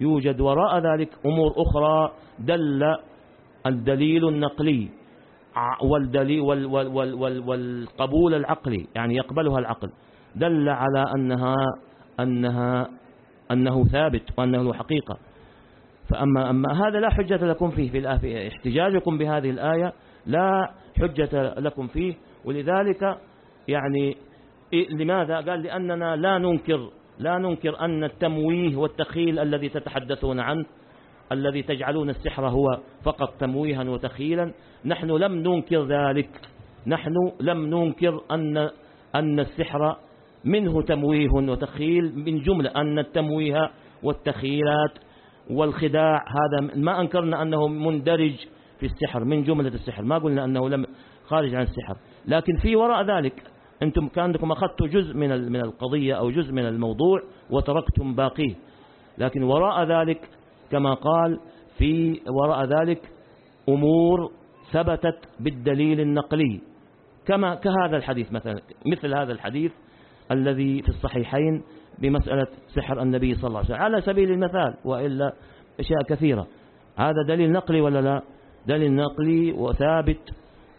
Speaker 1: يوجد وراء ذلك أمور أخرى. دل الدليل النقلي. والدليل وال وال وال وال والقبول العقلي. يعني يقبلها العقل. دل على أنها أنها أنه ثابت وأنه حقيقة. فأما أما هذا لا حجة لكم فيه في احتجاجكم بهذه الآية. لا حجة لكم فيه. ولذلك يعني لماذا؟ قال لأننا لا ننكر لا ننكر أن التمويه والتخيل الذي تتحدثون عنه الذي تجعلون السحر هو فقط تمويها وتخيلا نحن لم ننكر ذلك. نحن لم ننكر أن أن السحر منه تمويه وتخيل من جملة أن التمويه والتخيلات والخداع هذا ما أنكرنا أنه مندرج في السحر من جملة السحر ما قلنا أنه لم خارج عن السحر. لكن في وراء ذلك أنتم كأنكم أخذتوا جزء من من القضية أو جزء من الموضوع وتركتم باقيه. لكن وراء ذلك كما قال في وراء ذلك أمور ثبتت بالدليل النقلي. كما كهذا الحديث مثلا مثل هذا الحديث الذي في الصحيحين بمسألة سحر النبي صلى الله عليه وسلم. على سبيل المثال وإلا أشياء كثيرة. هذا دليل نقلي ولا لا؟ دليل نقلي وثابت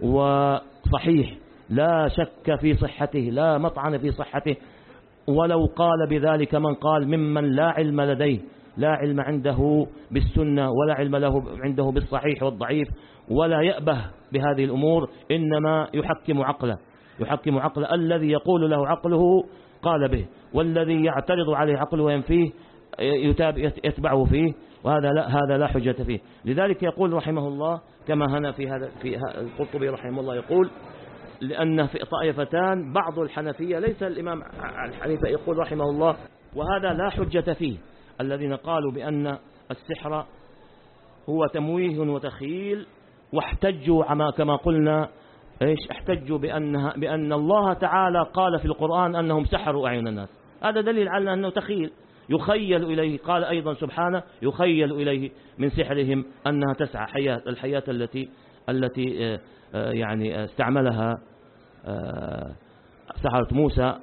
Speaker 1: وصحيح. لا شك في صحته لا مطعن في صحته. ولو قال بذلك من قال ممن لا علم لديه لا علم عنده بالسنة ولا علم له عنده بالصحيح والضعيف ولا يأبه بهذه الأمور إنما يحكم عقله. يحكم عقله الذي يقول له عقله قال به والذي يعترض عليه عقله وينفيه يتبعه فيه وهذا لا هذا لا حجة فيه. لذلك يقول رحمه الله كما هنا في هذا في القرطبي رحمه الله يقول لأن في طائفتان بعض الحنفية ليس الإمام الحنيفة يقول رحمه الله وهذا لا حجة فيه. الذين قالوا بأن السحر هو تمويه وتخيل واحتجوا كما قلنا إيش؟ احتجوا بأنها بأن الله تعالى قال في القرآن أنهم سحروا أعين الناس. هذا دليل على أنه تخيل. يخيل إليه قال أيضا سبحانه يخيل إليه من سحرهم أنها تسعى حياة الحياة التي التي آه، آه، يعني استعملها آه، سحرة موسى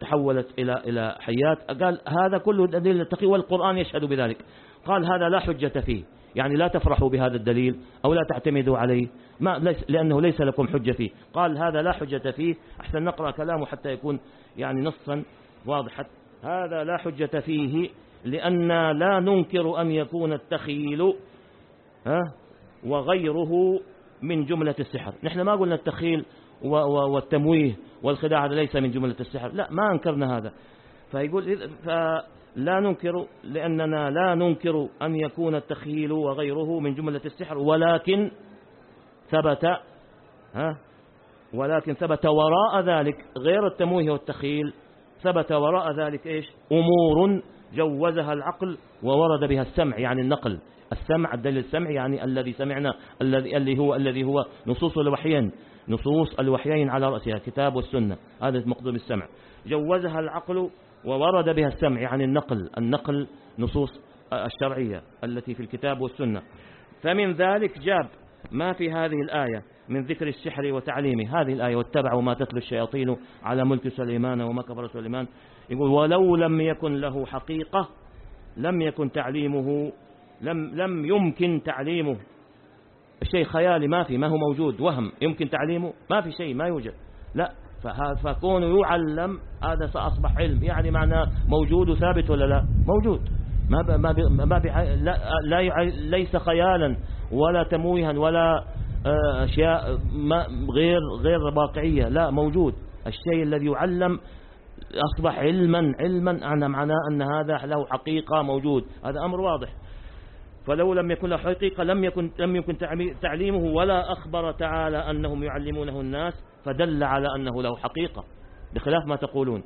Speaker 1: تحولت إلى إلى حيات. قال هذا كله دليل التقي والقرآن يشهد بذلك. قال هذا لا حجة فيه. يعني لا تفرحوا بهذا الدليل أو لا تعتمدوا عليه. ما ليس لأنه ليس لكم حجة فيه. قال هذا لا حجة فيه. أحسن نقرأ كلامه حتى يكون يعني نصا واضحا. هذا لا حجة فيه لأن لا ننكر أن يكون التخيل وغيره من جملة السحر. نحن ما قلنا التخيل والتمويه والخداع هذا ليس من جملة السحر. لا ما أنكرنا هذا. فيقول فلا ننكر لأننا لا ننكر أن يكون التخيل وغيره من جملة السحر ولكن ثبت ها؟ ولكن ثبت وراء ذلك غير التمويه والتخيل ثبت وراء ذلك إيش؟ أمور جوزها العقل وورد بها السمع يعني النقل. السمع الدليل السمع يعني الذي سمعنا الذي هو الذي هو نصوص الوحيين. نصوص الوحيين على رأسها كتاب والسنة. هذا مقدوم السمع جوزها العقل وورد بها السمع يعني النقل النقل نصوص الشرعية التي في الكتاب والسنة. فمن ذلك جاب ما في هذه الآية من ذكر السحر وتعليمه. هذه الآية واتبعوا ما تتلو الشياطين على ملك سليمان وما كفر سليمان. يقول ولو لم يكن له حقيقة لم يكن تعليمه لم لم يمكن تعليمه. الشيء خيالي ما في ما هو موجود. وهم يمكن تعليمه. ما في شيء ما يوجد. لا فكونه يعلم هذا سأصبح علم. يعني معناه موجود وثابت ولا لا؟ موجود. ما ب ما ب ما ب لا, لا ليس خيالا ولا تمويها ولا آه، أشياء ما غير غير واقعية. لا موجود. الشيء الذي يعلم أصبح علما علما. أنا معناه أن هذا له حقيقة موجود. هذا أمر واضح. فلو لم يكن له حقيقة لم يكن, لم يكن تعليمه ولا أخبر تعالى أنهم يعلمونه الناس فدل على أنه له حقيقة. بخلاف ما تقولون.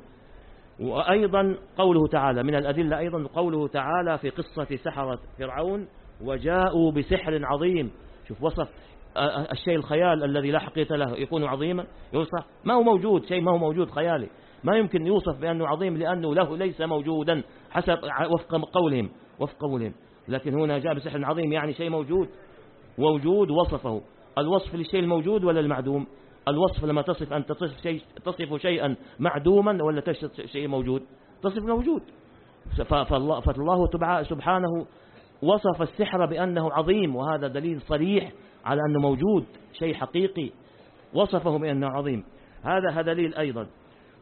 Speaker 1: وأيضا قوله تعالى من الأدلة أيضا قوله تعالى في قصة سحرة فرعون وجاءوا بسحر عظيم. شوف وصف الشيء الخيال الذي لا حقيقة له يكون عظيما. يوصف ما هو موجود شيء ما هو موجود خيالي. ما يمكن يوصف بأنه عظيم لأنه له ليس موجودا حسب وفق قولهم وفق قولهم. لكن هنا جاء بسحر عظيم يعني شيء موجود. ووجود وصفه. الوصف للشيء الموجود ولا المعدوم؟ الوصف لما تصف أن تصف, شيء تصف شيئا معدوما ولا تصف شيء موجود؟ تصف موجود. فالله, فالله سبحانه وصف السحر بأنه عظيم وهذا دليل صريح على أنه موجود شيء حقيقي. وصفه بأنه عظيم. هذا دليل أيضا.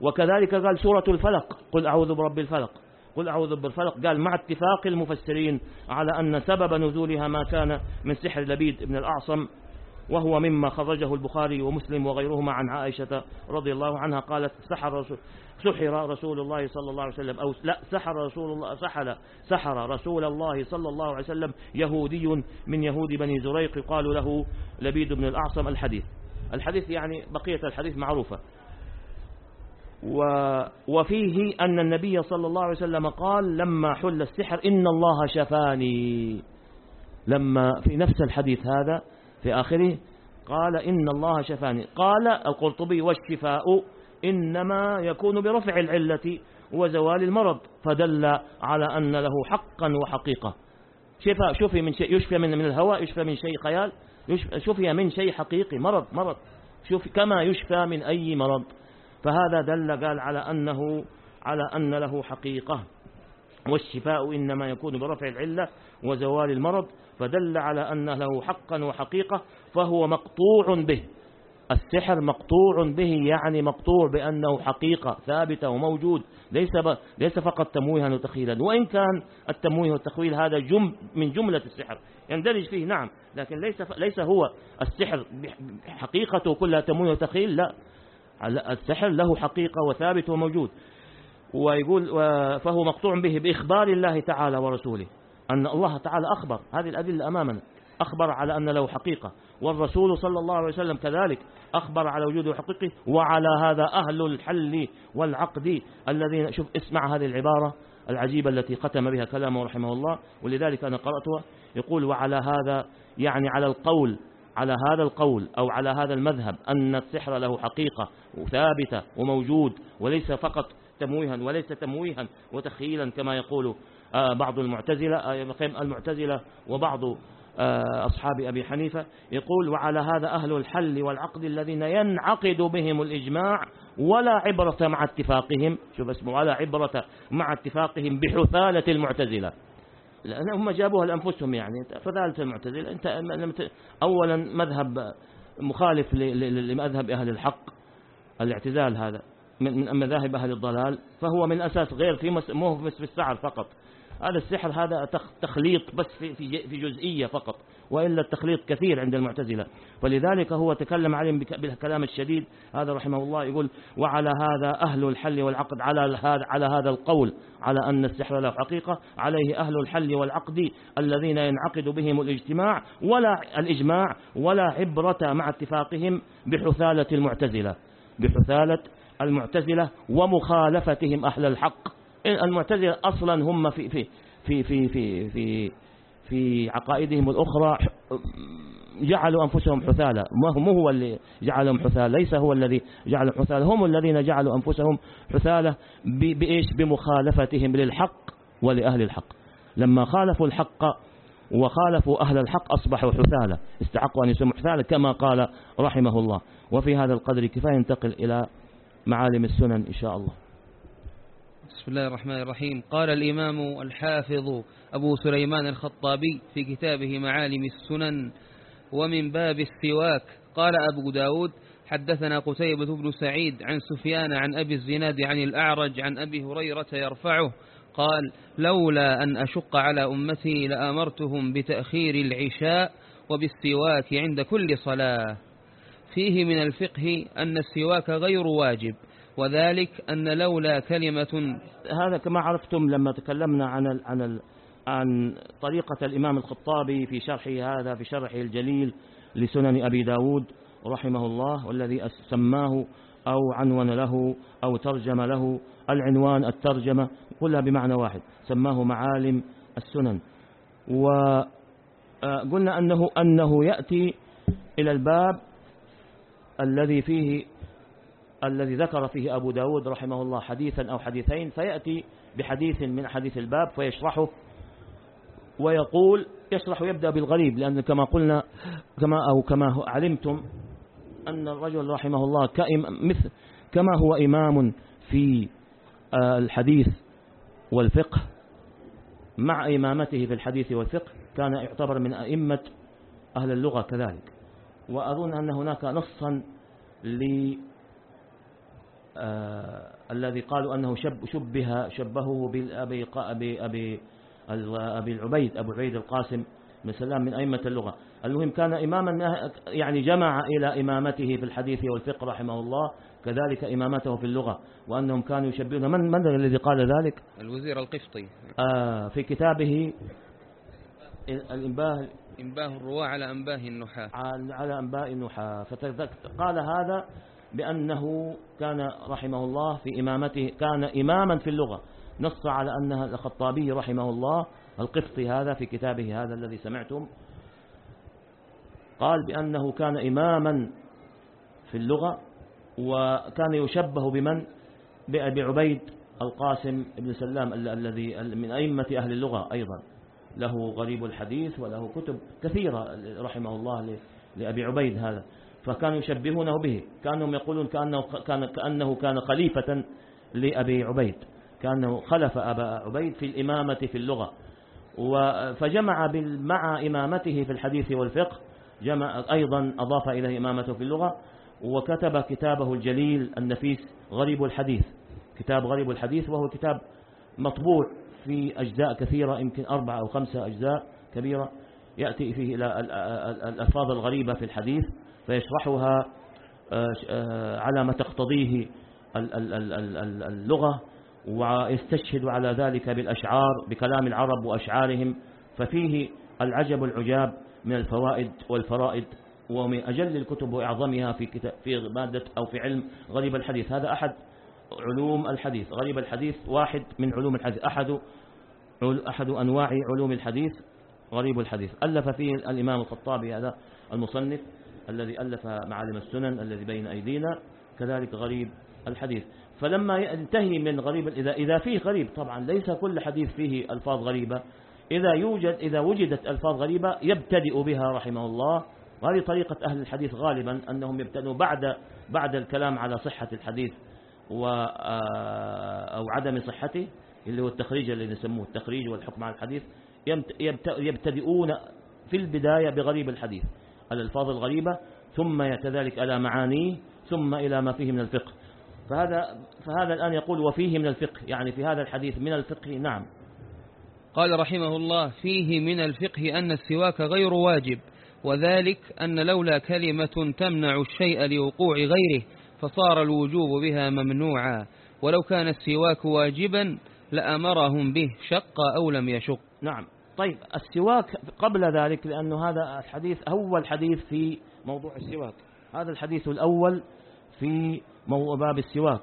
Speaker 1: وكذلك قال سورة الفلق. قل أعوذ برب الفلق. قل أعوذ بالفلق. قال مع اتفاق المفسرين على أن سبب نزولها ما كان من سحر لبيد بن الأعصم وهو مما خرجه البخاري ومسلم وغيرهما عن عائشة رضي الله عنها قالت سحر رسول سحر رسول الله صلى الله عليه وسلم أو لا سحر رسول الله سحر سحر رسول الله صلى الله عليه وسلم يهودي من يهود بني زريق يقال له لبيد بن الأعصم الحديث. الحديث يعني بقية الحديث معروفة. وفيه أن النبي صلى الله عليه وسلم قال لما حل السحر إن الله شفاني. لما في نفس الحديث هذا في آخره قال إن الله شفاني. قال القرطبي والشفاء إنما يكون برفع العلة وزوال المرض فدل على أن له حقا وحقيقة. شفاء شفي من شيء يشفى من من الهواء يشفى من شيء خيال شفي من شيء حقيقي مرض مرض شوف كما يشفى من أي مرض. فهذا دل قال على أنه على أن له حقيقة. والشفاء إنما يكون برفع العلة وزوال المرض فدل على أن له حقا وحقيقة فهو مقطوع به. السحر مقطوع به يعني مقطوع بأنه حقيقة ثابتة وموجود. ليس ليس فقط تمويها وتخيلا وإن كان التمويه والتخويل هذا جم من جملة السحر. يندرج فيه نعم. لكن ليس ليس هو السحر حقيقته كلها تمويه وتخيل لا. السحر له حقيقة وثابت وموجود. ويقول فهو مقطوع به بإخبار الله تعالى ورسوله أن الله تعالى أخبر. هذه الأدلة أمامنا. أخبر على أن له حقيقة. والرسول صلى الله عليه وسلم كذلك أخبر على وجوده حقيقي وعلى هذا أهل الحل والعقد الذين شوف اسمع هذه العبارة العجيبة التي ختم بها كلامه رحمه الله ولذلك أنا قرأتها. يقول وعلى هذا يعني على القول على هذا القول أو على هذا المذهب أن السحر له حقيقة وثابتة وموجود وليس فقط تمويها وليس تمويها وتخييلا كما يقول آه، بعض المعتزلة آه، المعتزلة وبعض آه، أصحاب أبي حنيفة يقول وعلى هذا أهل الحل والعقد الذين ينعقد بهم الإجماع ولا عبرة مع اتفاقهم شوف اسمه ولا عبرة مع اتفاقهم بحثالة المعتزلة. لأن هم جابوها لأنفسهم يعني. فثالة المعتزلة. أنت أولا مذهب مخالف لمذهب أهل الحق. الاعتزال هذا من مذاهب أهل الضلال. فهو من أساس غير في مو في السعر فقط. هذا السحر هذا تخليط بس في في جزئية فقط وإلا التخليط كثير عند المعتزلة. فلذلك هو تكلم عليهم بالكلام الشديد. هذا رحمه الله يقول وعلى هذا أهل الحل والعقد على هذا على هذا القول على أن السحر له حقيقة عليه أهل الحل والعقد الذين ينعقد بهم الاجتماع ولا الإجماع ولا عبرة مع اتفاقهم بحثالة المعتزلة. بحثالة المعتزلة ومخالفتهم أهل الحق. المعتزلة أصلا هم في في في في في في, في عقائدهم الأخرى جعلوا أنفسهم حثالة ما هو اللي جعلهم حثالة ليس هو الذي جعلهم حثالة هم الذين جعلوا أنفسهم حثالة بإيش؟ بمخالفتهم للحق ولأهل الحق. لما خالفوا الحق وخالفوا أهل الحق أصبحوا حثالة استحقوا أن يسموا حثالة كما قال رحمه الله. وفي هذا القدر كفاية ننتقل إلى معالم السنن إن شاء الله.
Speaker 2: بسم الله الرحمن الرحيم. قال الإمام الحافظ أبو سليمان الخطابي في كتابه معالم السنن ومن باب السواك. قال أبو داود حدثنا قتيبة بن سعيد عن سفيان عن أبي الزناد عن الأعرج عن أبي هريرة يرفعه. قال لولا أن أشق على أمتي لأمرتهم بتأخير العشاء وبالسواك عند كل صلاة. فيه من الفقه أن السواك غير واجب. وذلك أن لولا كلمة
Speaker 1: هذا كما عرفتم لما تكلمنا عن ال عن ال عن طريقة الإمام الخطابي في شرحه هذا في شرحه الجليل لسنن أبي داود رحمه الله والذي سماه أو عنون له أو ترجم له العنوان الترجمة كلها بمعنى واحد سماه معالم السنن. وقلنا أنه, أنه يأتي إلى الباب الذي فيه الذي ذكر فيه أبو داود رحمه الله حديثا أو حديثين فيأتي بحديث من حديث الباب فيشرحه ويقول يشرح يبدأ بالغريب لأن كما قلنا كما أو كما علمتم أن الرجل رحمه الله مثل كما هو إمام في آه، الحديث والفقه مع إمامته في الحديث والفقه كان يعتبر من أئمة أهل اللغة كذلك. وأظن أن هناك نصا الذي قالوا أنه شب شبه شبهه بأبي أبي أبي أبي العبيد أبو عبيد القاسم بن سلام من أئمة اللغة. المهم كان إماما يعني جمع إلى إمامته في الحديث والفقه رحمه الله كذلك إمامته في اللغة وأنهم كانوا يشبهون. من من الذي قال ذلك؟
Speaker 2: الوزير القفطي
Speaker 1: آه في كتابه الإنباه
Speaker 2: إنباه الرواة على أنباه النحاة.
Speaker 1: على أنباء النحاة. فقال هذا بأنه كان رحمه الله في إمامته كان إماما في اللغة. نص على أنها الخطابي رحمه الله القفطي هذا في كتابه هذا الذي سمعتم. قال بأنه كان إماما في اللغة وكان يشبه بمن؟ بأبي عبيد القاسم بن سلام الذي من أئمة أهل اللغة أيضا. له غريب الحديث وله كتب كثيرة رحمه الله لأبي عبيد هذا. فكانوا يشبهونه به. كانهم يقولون كأنه كان, كأنه كان خليفة لأبي عبيد. كأنه خلف أبا عبيد في الإمامة في اللغة. فجمع مع إمامته في الحديث والفقه جمع أيضا أضاف إليه إمامته في اللغة وكتب كتابه الجليل النفيس غريب الحديث. كتاب غريب الحديث وهو كتاب مطبوع في أجزاء كثيرة يمكن أربعة أو خمسة أجزاء كبيرة يأتي فيه إلى الألفاظ الغريبة في الحديث. فيشرحها آه، آه، على ما تقتضيه اللغة ويستشهد على ذلك بالأشعار بكلام العرب وأشعارهم ففيه العجب العجاب من الفوائد والفرائد ومن أجل الكتب وأعظمها في في مادة أو في علم غريب الحديث. هذا أحد علوم الحديث غريب الحديث واحد من علوم الحديث أحد أحد أنواع علوم الحديث غريب الحديث. ألف فيه الإمام الخطابي هذا المصنف. الذي ألف معالم السنن الذي بين أيدينا كذلك غريب الحديث. فلما ينتهي من غريب إذا إذا فيه غريب طبعا ليس كل حديث فيه ألفاظ غريبة. إذا يوجد إذا وجدت ألفاظ غريبة يبتدئ بها رحمه الله. وهذه طريقة أهل الحديث غالبا أنهم يبتدئوا بعد بعد الكلام على صحة الحديث و آه، أو عدم صحته اللي هو التخريج الذي يسموه التخريج والحكم على الحديث. يبتدئون في البداية بغريب الحديث. الألفاظ الغريبة ثم يتذلك إلى معانيه ثم إلى ما فيه من الفقه. فهذا فهذا الآن يقول وفيه من الفقه يعني في هذا الحديث من الفقه نعم.
Speaker 2: قال رحمه الله فيه من الفقه أن السواك غير واجب وذلك أن لولا كلمة تمنع الشيء لوقوع غيره فصار الوجوب بها ممنوعا. ولو كان السواك واجبا لأمرهم به شق أو لم يشق.
Speaker 1: نعم. طيب السواك قبل ذلك لأنه هذا الحديث أول حديث في موضوع السواك. هذا الحديث الأول في باب السواك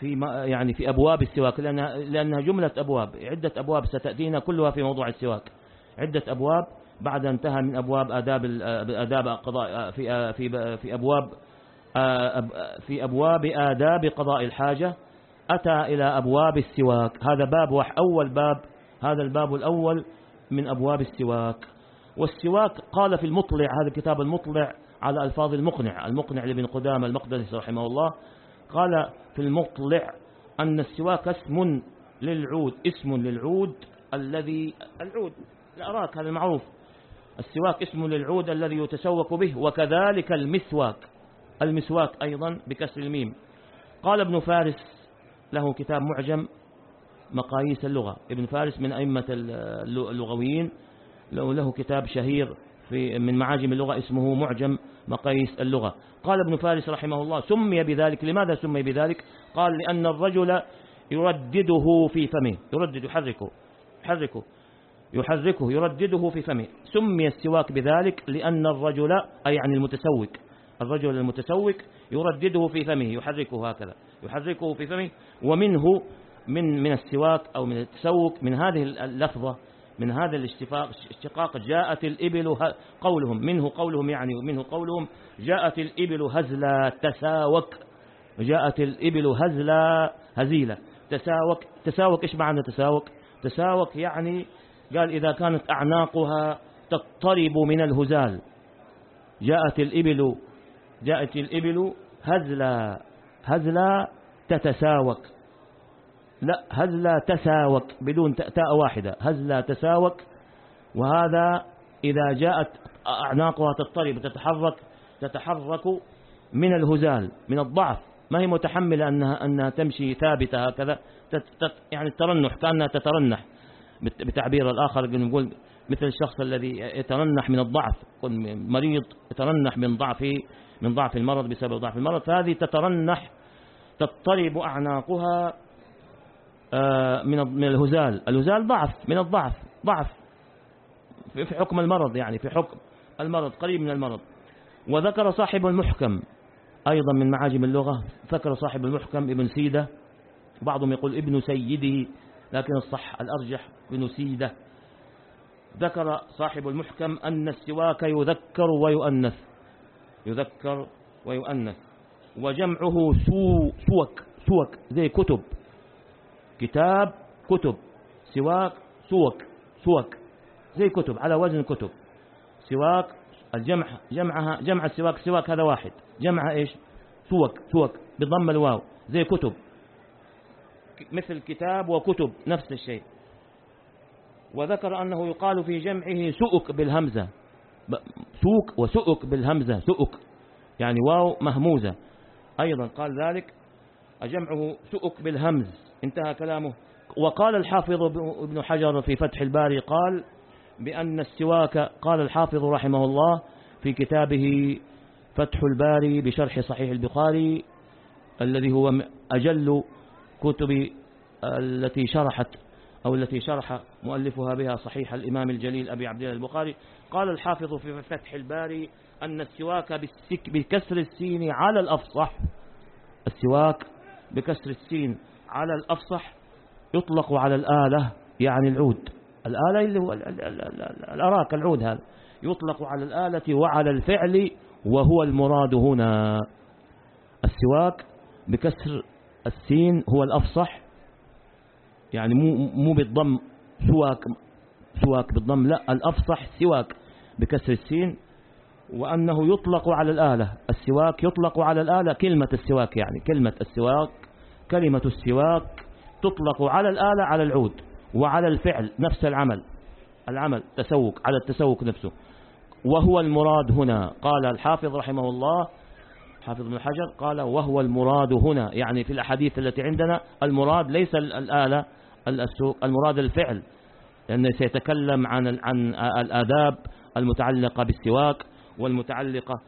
Speaker 1: في يعني في أبواب السواك لأنها, لأنها جملة أبواب. عدة أبواب ستأتينا كلها في موضوع السواك. عدة أبواب بعد انتهى من أبواب آداب آداب قضاء في في في أبواب في أبواب آداب قضاء الحاجة أتى إلى أبواب السواك. هذا باب أول باب هذا الباب الأول من أبواب السواك. والسواك قال في المطلع هذا الكتاب المطلع على ألفاظ المقنع المقنع لابن قدامة المقدسي رحمه الله قال في المطلع أن السواك اسم للعود اسم للعود الذي العود الأراك هذا المعروف. السواك اسم للعود الذي يتسوك به وكذلك المسواك المسواك أيضا بكسر الميم. قال ابن فارس له كتاب معجم مقاييس اللغة. ابن فارس من أئمة اللغويين له, له كتاب شهير في من معاجم اللغة اسمه معجم مقاييس اللغة. قال ابن فارس رحمه الله سمي بذلك. لماذا سمي بذلك؟ قال لأن الرجل يردده في فمه. يردد يحركه. يحركه. يحركه يردده في فمه. سمي السواك بذلك لأن الرجل أي يعني المتسوك. الرجل المتسوك يردده في فمه. يحركه هكذا. يحركه في فمه. ومنه من من السواك أو من التسوك من هذه اللفظة من هذا الاشتقاق جاءت الإبل قولهم منه قولهم يعني منه قولهم جاءت الإبل هزلا تساوك جاءت الإبل هزلا هزيلة. تساوك تساوك إيش معنى تساوك؟ تساوك يعني قال إذا كانت أعناقها تضطرب من الهزال. جاءت الإبل جاءت الإبل هزلا هزلا تتساوك. لا هزلا تساوك بدون تاء واحدة هزلا تساوك وهذا إذا جاءت أعناقها تضطرب تتحرك تتحرك من الهزال من الضعف. ما هي متحملة أنها, أنها تمشي ثابتة هكذا؟ يعني الترنح كأنها تترنح. بتعبير الآخر نقول مثل الشخص الذي يترنح من الضعف مريض يترنح من ضعف من ضعف المرض بسبب ضعف المرض فهذه تترنح تضطرب أعناقها من من الهزال. الهزال ضعف من الضعف ضعف. في حكم المرض يعني في حكم المرض قريب من المرض. وذكر صاحب المحكم أيضا من معاجم اللغة ذكر صاحب المحكم ابن سيدة. بعضهم يقول ابن سيده لكن الصح الأرجح ابن سيدة. ذكر صاحب المحكم أن السواك يذكر ويؤنث. يذكر ويؤنث. وجمعه سو سوك سوك زي كتب. كتاب كتب سواك سوك سوك زي كتب على وزن كتب. سواك الجمع جمعها جمع السواك سواك هذا واحد. جمعها إيش؟ سوك سوك بضم الواو زي كتب. مثل كتاب وكتب نفس الشيء. وذكر أنه يقال في جمعه سؤك بالهمزة. سوك وسؤك بالهمزة سؤك يعني واو مهموزة. أيضا قال ذلك جمعه سؤك بالهمز. انتهى كلامه. وقال الحافظ ابن حجر في فتح الباري قال بأن السواك قال الحافظ رحمه الله في كتابه فتح الباري بشرح صحيح البخاري الذي هو أجل كتب التي شرحت أو التي شرح مؤلفها بها صحيح الإمام الجليل أبي عبد الله البخاري. قال الحافظ في فتح الباري أن السواك بكسر السين على الأفصح. السواك بكسر السين. على الأفصح يطلق على الآلة يعني العود. الآلة اللي هو الأراك العود هذا. يطلق على الآلة وعلى الفعل وهو المراد هنا. السواك بكسر السين هو الأفصح يعني مو مو بالضم سواك سواك بالضم لا الأفصح سواك بكسر السين. وأنه يطلق على الآلة. السواك يطلق على الآلة كلمة السواك يعني كلمة السواك كلمة السواك تطلق على الآلة على العود وعلى الفعل نفس العمل. العمل تسوق على التسوق نفسه. وهو المراد هنا قال الحافظ رحمه الله حافظ ابن حجر قال وهو المراد هنا يعني في الأحاديث التي عندنا المراد ليس الآلة السوق المراد الفعل لأنه سيتكلم عن عن الآداب المتعلقة بالسواك والمتعلقة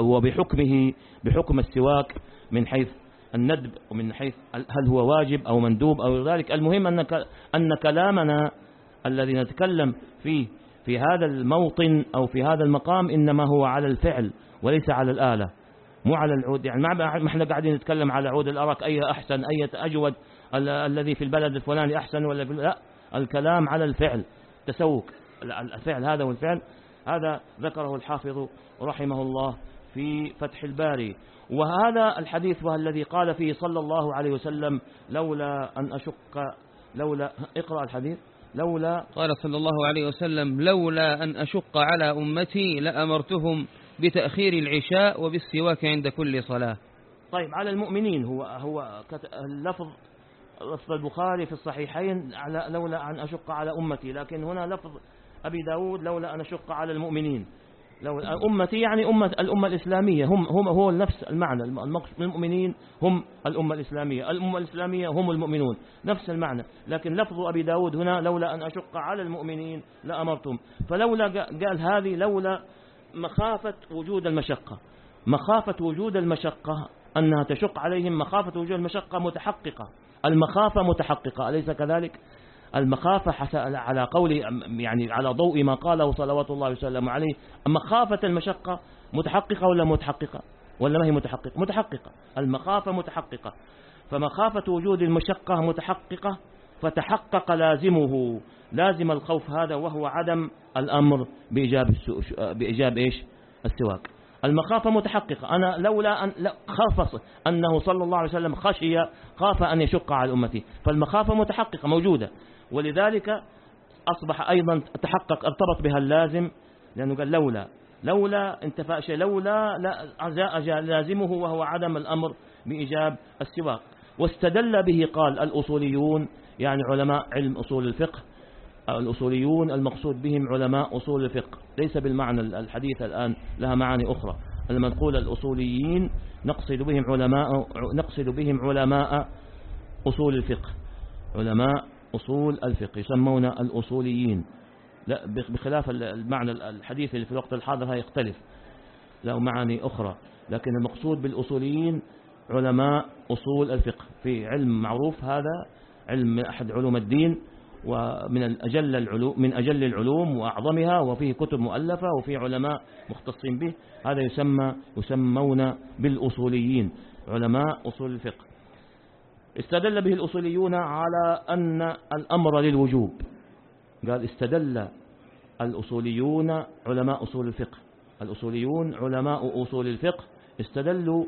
Speaker 1: وبحكمه بحكم السواك من حيث الندب ومن حيث هل هو واجب أو مندوب أو ذلك. المهم أن أن كلامنا الذي نتكلم فيه في هذا الموطن أو في هذا المقام إنما هو على الفعل وليس على الآلة مو على العود. يعني ما إحنا قاعدين نتكلم على عود الأرك أي أحسن أي أجود الذي في البلد الفلاني أحسن ولا لا. الكلام على الفعل تسوق. الفعل هذا والفعل هذا ذكره الحافظ رحمه الله. في فتح الباري. وهذا الحديث الذي قال فيه صلى الله عليه وسلم لولا أن أشق لولا اقرأ الحديث. لولا
Speaker 2: قال صلى الله عليه وسلم لولا أن أشق على أمتي لأمرتهم بتأخير العشاء وبالسواك عند كل صلاة.
Speaker 1: طيب على المؤمنين هو هو اللفظ لفظ البخاري في الصحيحين على لولا أن أشق على أمتي. لكن هنا لفظ أبي داود لولا أن أشق على المؤمنين. لو أمتي يعني أمة الأمة الإسلامية هم هم هو نفس المعنى المؤمنين هم الأمة الإسلامية الأمة الإسلامية هم المؤمنون نفس المعنى. لكن لفظ أبي داود هنا لولا أن أشق على المؤمنين لأمرتم فلولا قال هذه لولا مخافة وجود المشقة. مخافة وجود المشقة أنها تشق عليهم مخافة وجود المشقة متحققة. المخافة متحققة أليس كذلك؟ المخافة على قول يعني على ضوء ما قاله صلوات الله وسلم عليه. مخافة المشقة متحققة ولا متحققة؟ ولا ما هي متحققة؟ متحققة. المخافة متحققة. فمخافة وجود المشقة متحققة فتحقق لازمه. لازم الخوف هذا وهو عدم الأمر بإيجاب, بإيجاب إيش؟ السواك. المخافة متحققة. أنا لولا أن خاف أنه صلى الله عليه وسلم خشي خاف أن يشق على أمتي. فالمخافة متحققة موجودة. ولذلك أصبح أيضا تحقق ارتبط بها اللازم لأنه قال لولا لولا انتفاء شيء لولا لا لازمه وهو عدم الأمر بإيجاب السواك واستدل به قال الأصوليون يعني علماء علم أصول الفقه. الأصوليون المقصود بهم علماء أصول الفقه. ليس بالمعنى الحديث الآن لها معاني أخرى. لما نقول الأصوليين نقصد بهم علماء نقصد بهم علماء أصول الفقه. علماء أصول الفقه يسمون الأصوليين. لا بخلاف المعنى الحديث اللي في الوقت الحاضر يختلف. له معاني أخرى. لكن المقصود بالأصوليين علماء أصول الفقه. في علم معروف هذا علم من أحد علوم الدين ومن أجل العلوم من أجل العلوم وأعظمها وفيه كتب مؤلفة وفيه علماء مختصين به. هذا يسمى يسمون بالأصوليين. علماء أصول الفقه. استدل به الأصوليون على أن الأمر للوجوب. قال استدل الأصوليون علماء أصول الفقه. الأصوليون علماء أصول الفقه استدلوا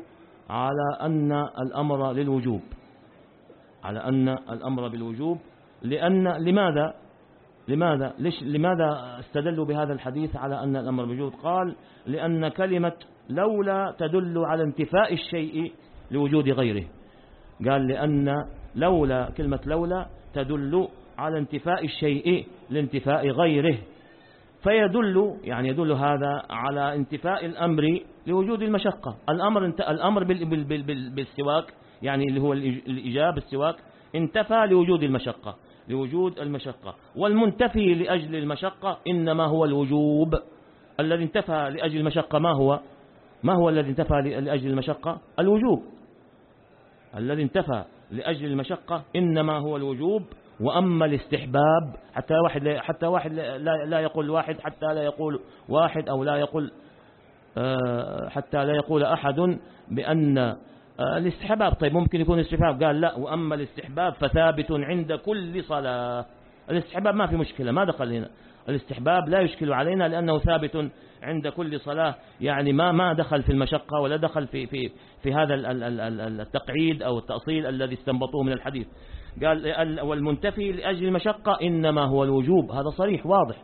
Speaker 1: على أن الأمر للوجوب. على أن الأمر بالوجوب. لأن لماذا؟ لماذا؟ ليش لماذا استدلوا بهذا الحديث على أن الأمر موجود قال لأن كلمة لولا تدل على انتفاء الشيء لوجود غيره. قال لأن لولا كلمة لولا تدل على انتفاء الشيء لانتفاء غيره. فيدل يعني يدل هذا على انتفاء الأمر لوجود المشقة. الأمر الأمر بالسواك يعني اللي هو الإجابة السواك انتفى لوجود المشقة لوجود المشقة. والمنتفي لأجل المشقة إنما هو الوجوب. الذي انتفى لأجل المشقة ما هو؟ ما هو الذي انتفى لأجل المشقة؟ الوجوب. الذي انتفى لأجل المشقة إنما هو الوجوب وأما الاستحباب حتى واحد حتى واحد لا, لا يقول واحد حتى لا يقول واحد أو لا يقول آه، حتى لا يقول أحد بأن آه، الاستحباب. طيب ممكن يكون الاستحباب؟ قال لا. وأما الاستحباب فثابت عند كل صلاة. الاستحباب ما في مشكلة ما دخل هنا. الاستحباب لا يشكل علينا لأنه ثابت عند كل صلاة. يعني ما ما دخل في المشقة ولا دخل في في في هذا التقعيد أو التأصيل الذي استنبطوه من الحديث. قال والمنتفي لأجل المشقة إنما هو الوجوب. هذا صريح واضح.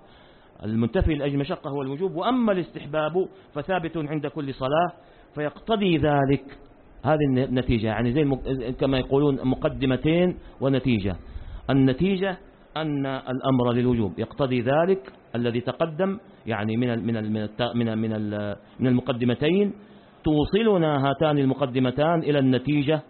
Speaker 1: المنتفي لأجل المشقة هو الوجوب. وأما الاستحباب فثابت عند كل صلاة. فيقتضي ذلك هذه النتيجة. يعني زي كما يقولون مقدمتين ونتيجة. النتيجة أن الأمر للوجوب. يقتضي ذلك الذي تقدم يعني من من من من من المقدمتين. توصلنا هاتان المقدمتان إلى النتيجة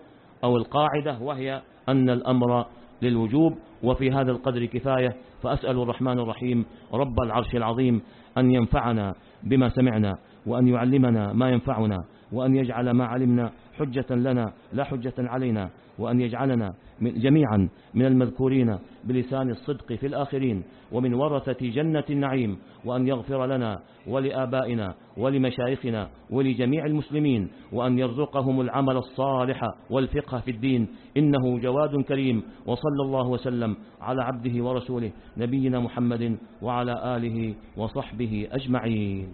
Speaker 1: أو القاعدة وهي أن الأمر للوجوب. وفي هذا القدر كفاية فأسأل الرحمن الرحيم رب العرش العظيم أن ينفعنا بما سمعنا وأن يعلمنا ما ينفعنا وأن يجعل ما علمنا حجة لنا لا حجة علينا وأن يجعلنا جميعا من المذكورين بلسان الصدق في الآخرين ومن ورثة جنة النعيم وأن يغفر لنا ولآبائنا ولمشايخنا ولجميع المسلمين وأن يرزقهم العمل الصالح والفقه في الدين. إنه جواد كريم. وصلى الله وسلم على عبده ورسوله نبينا محمد وعلى آله وصحبه أجمعين.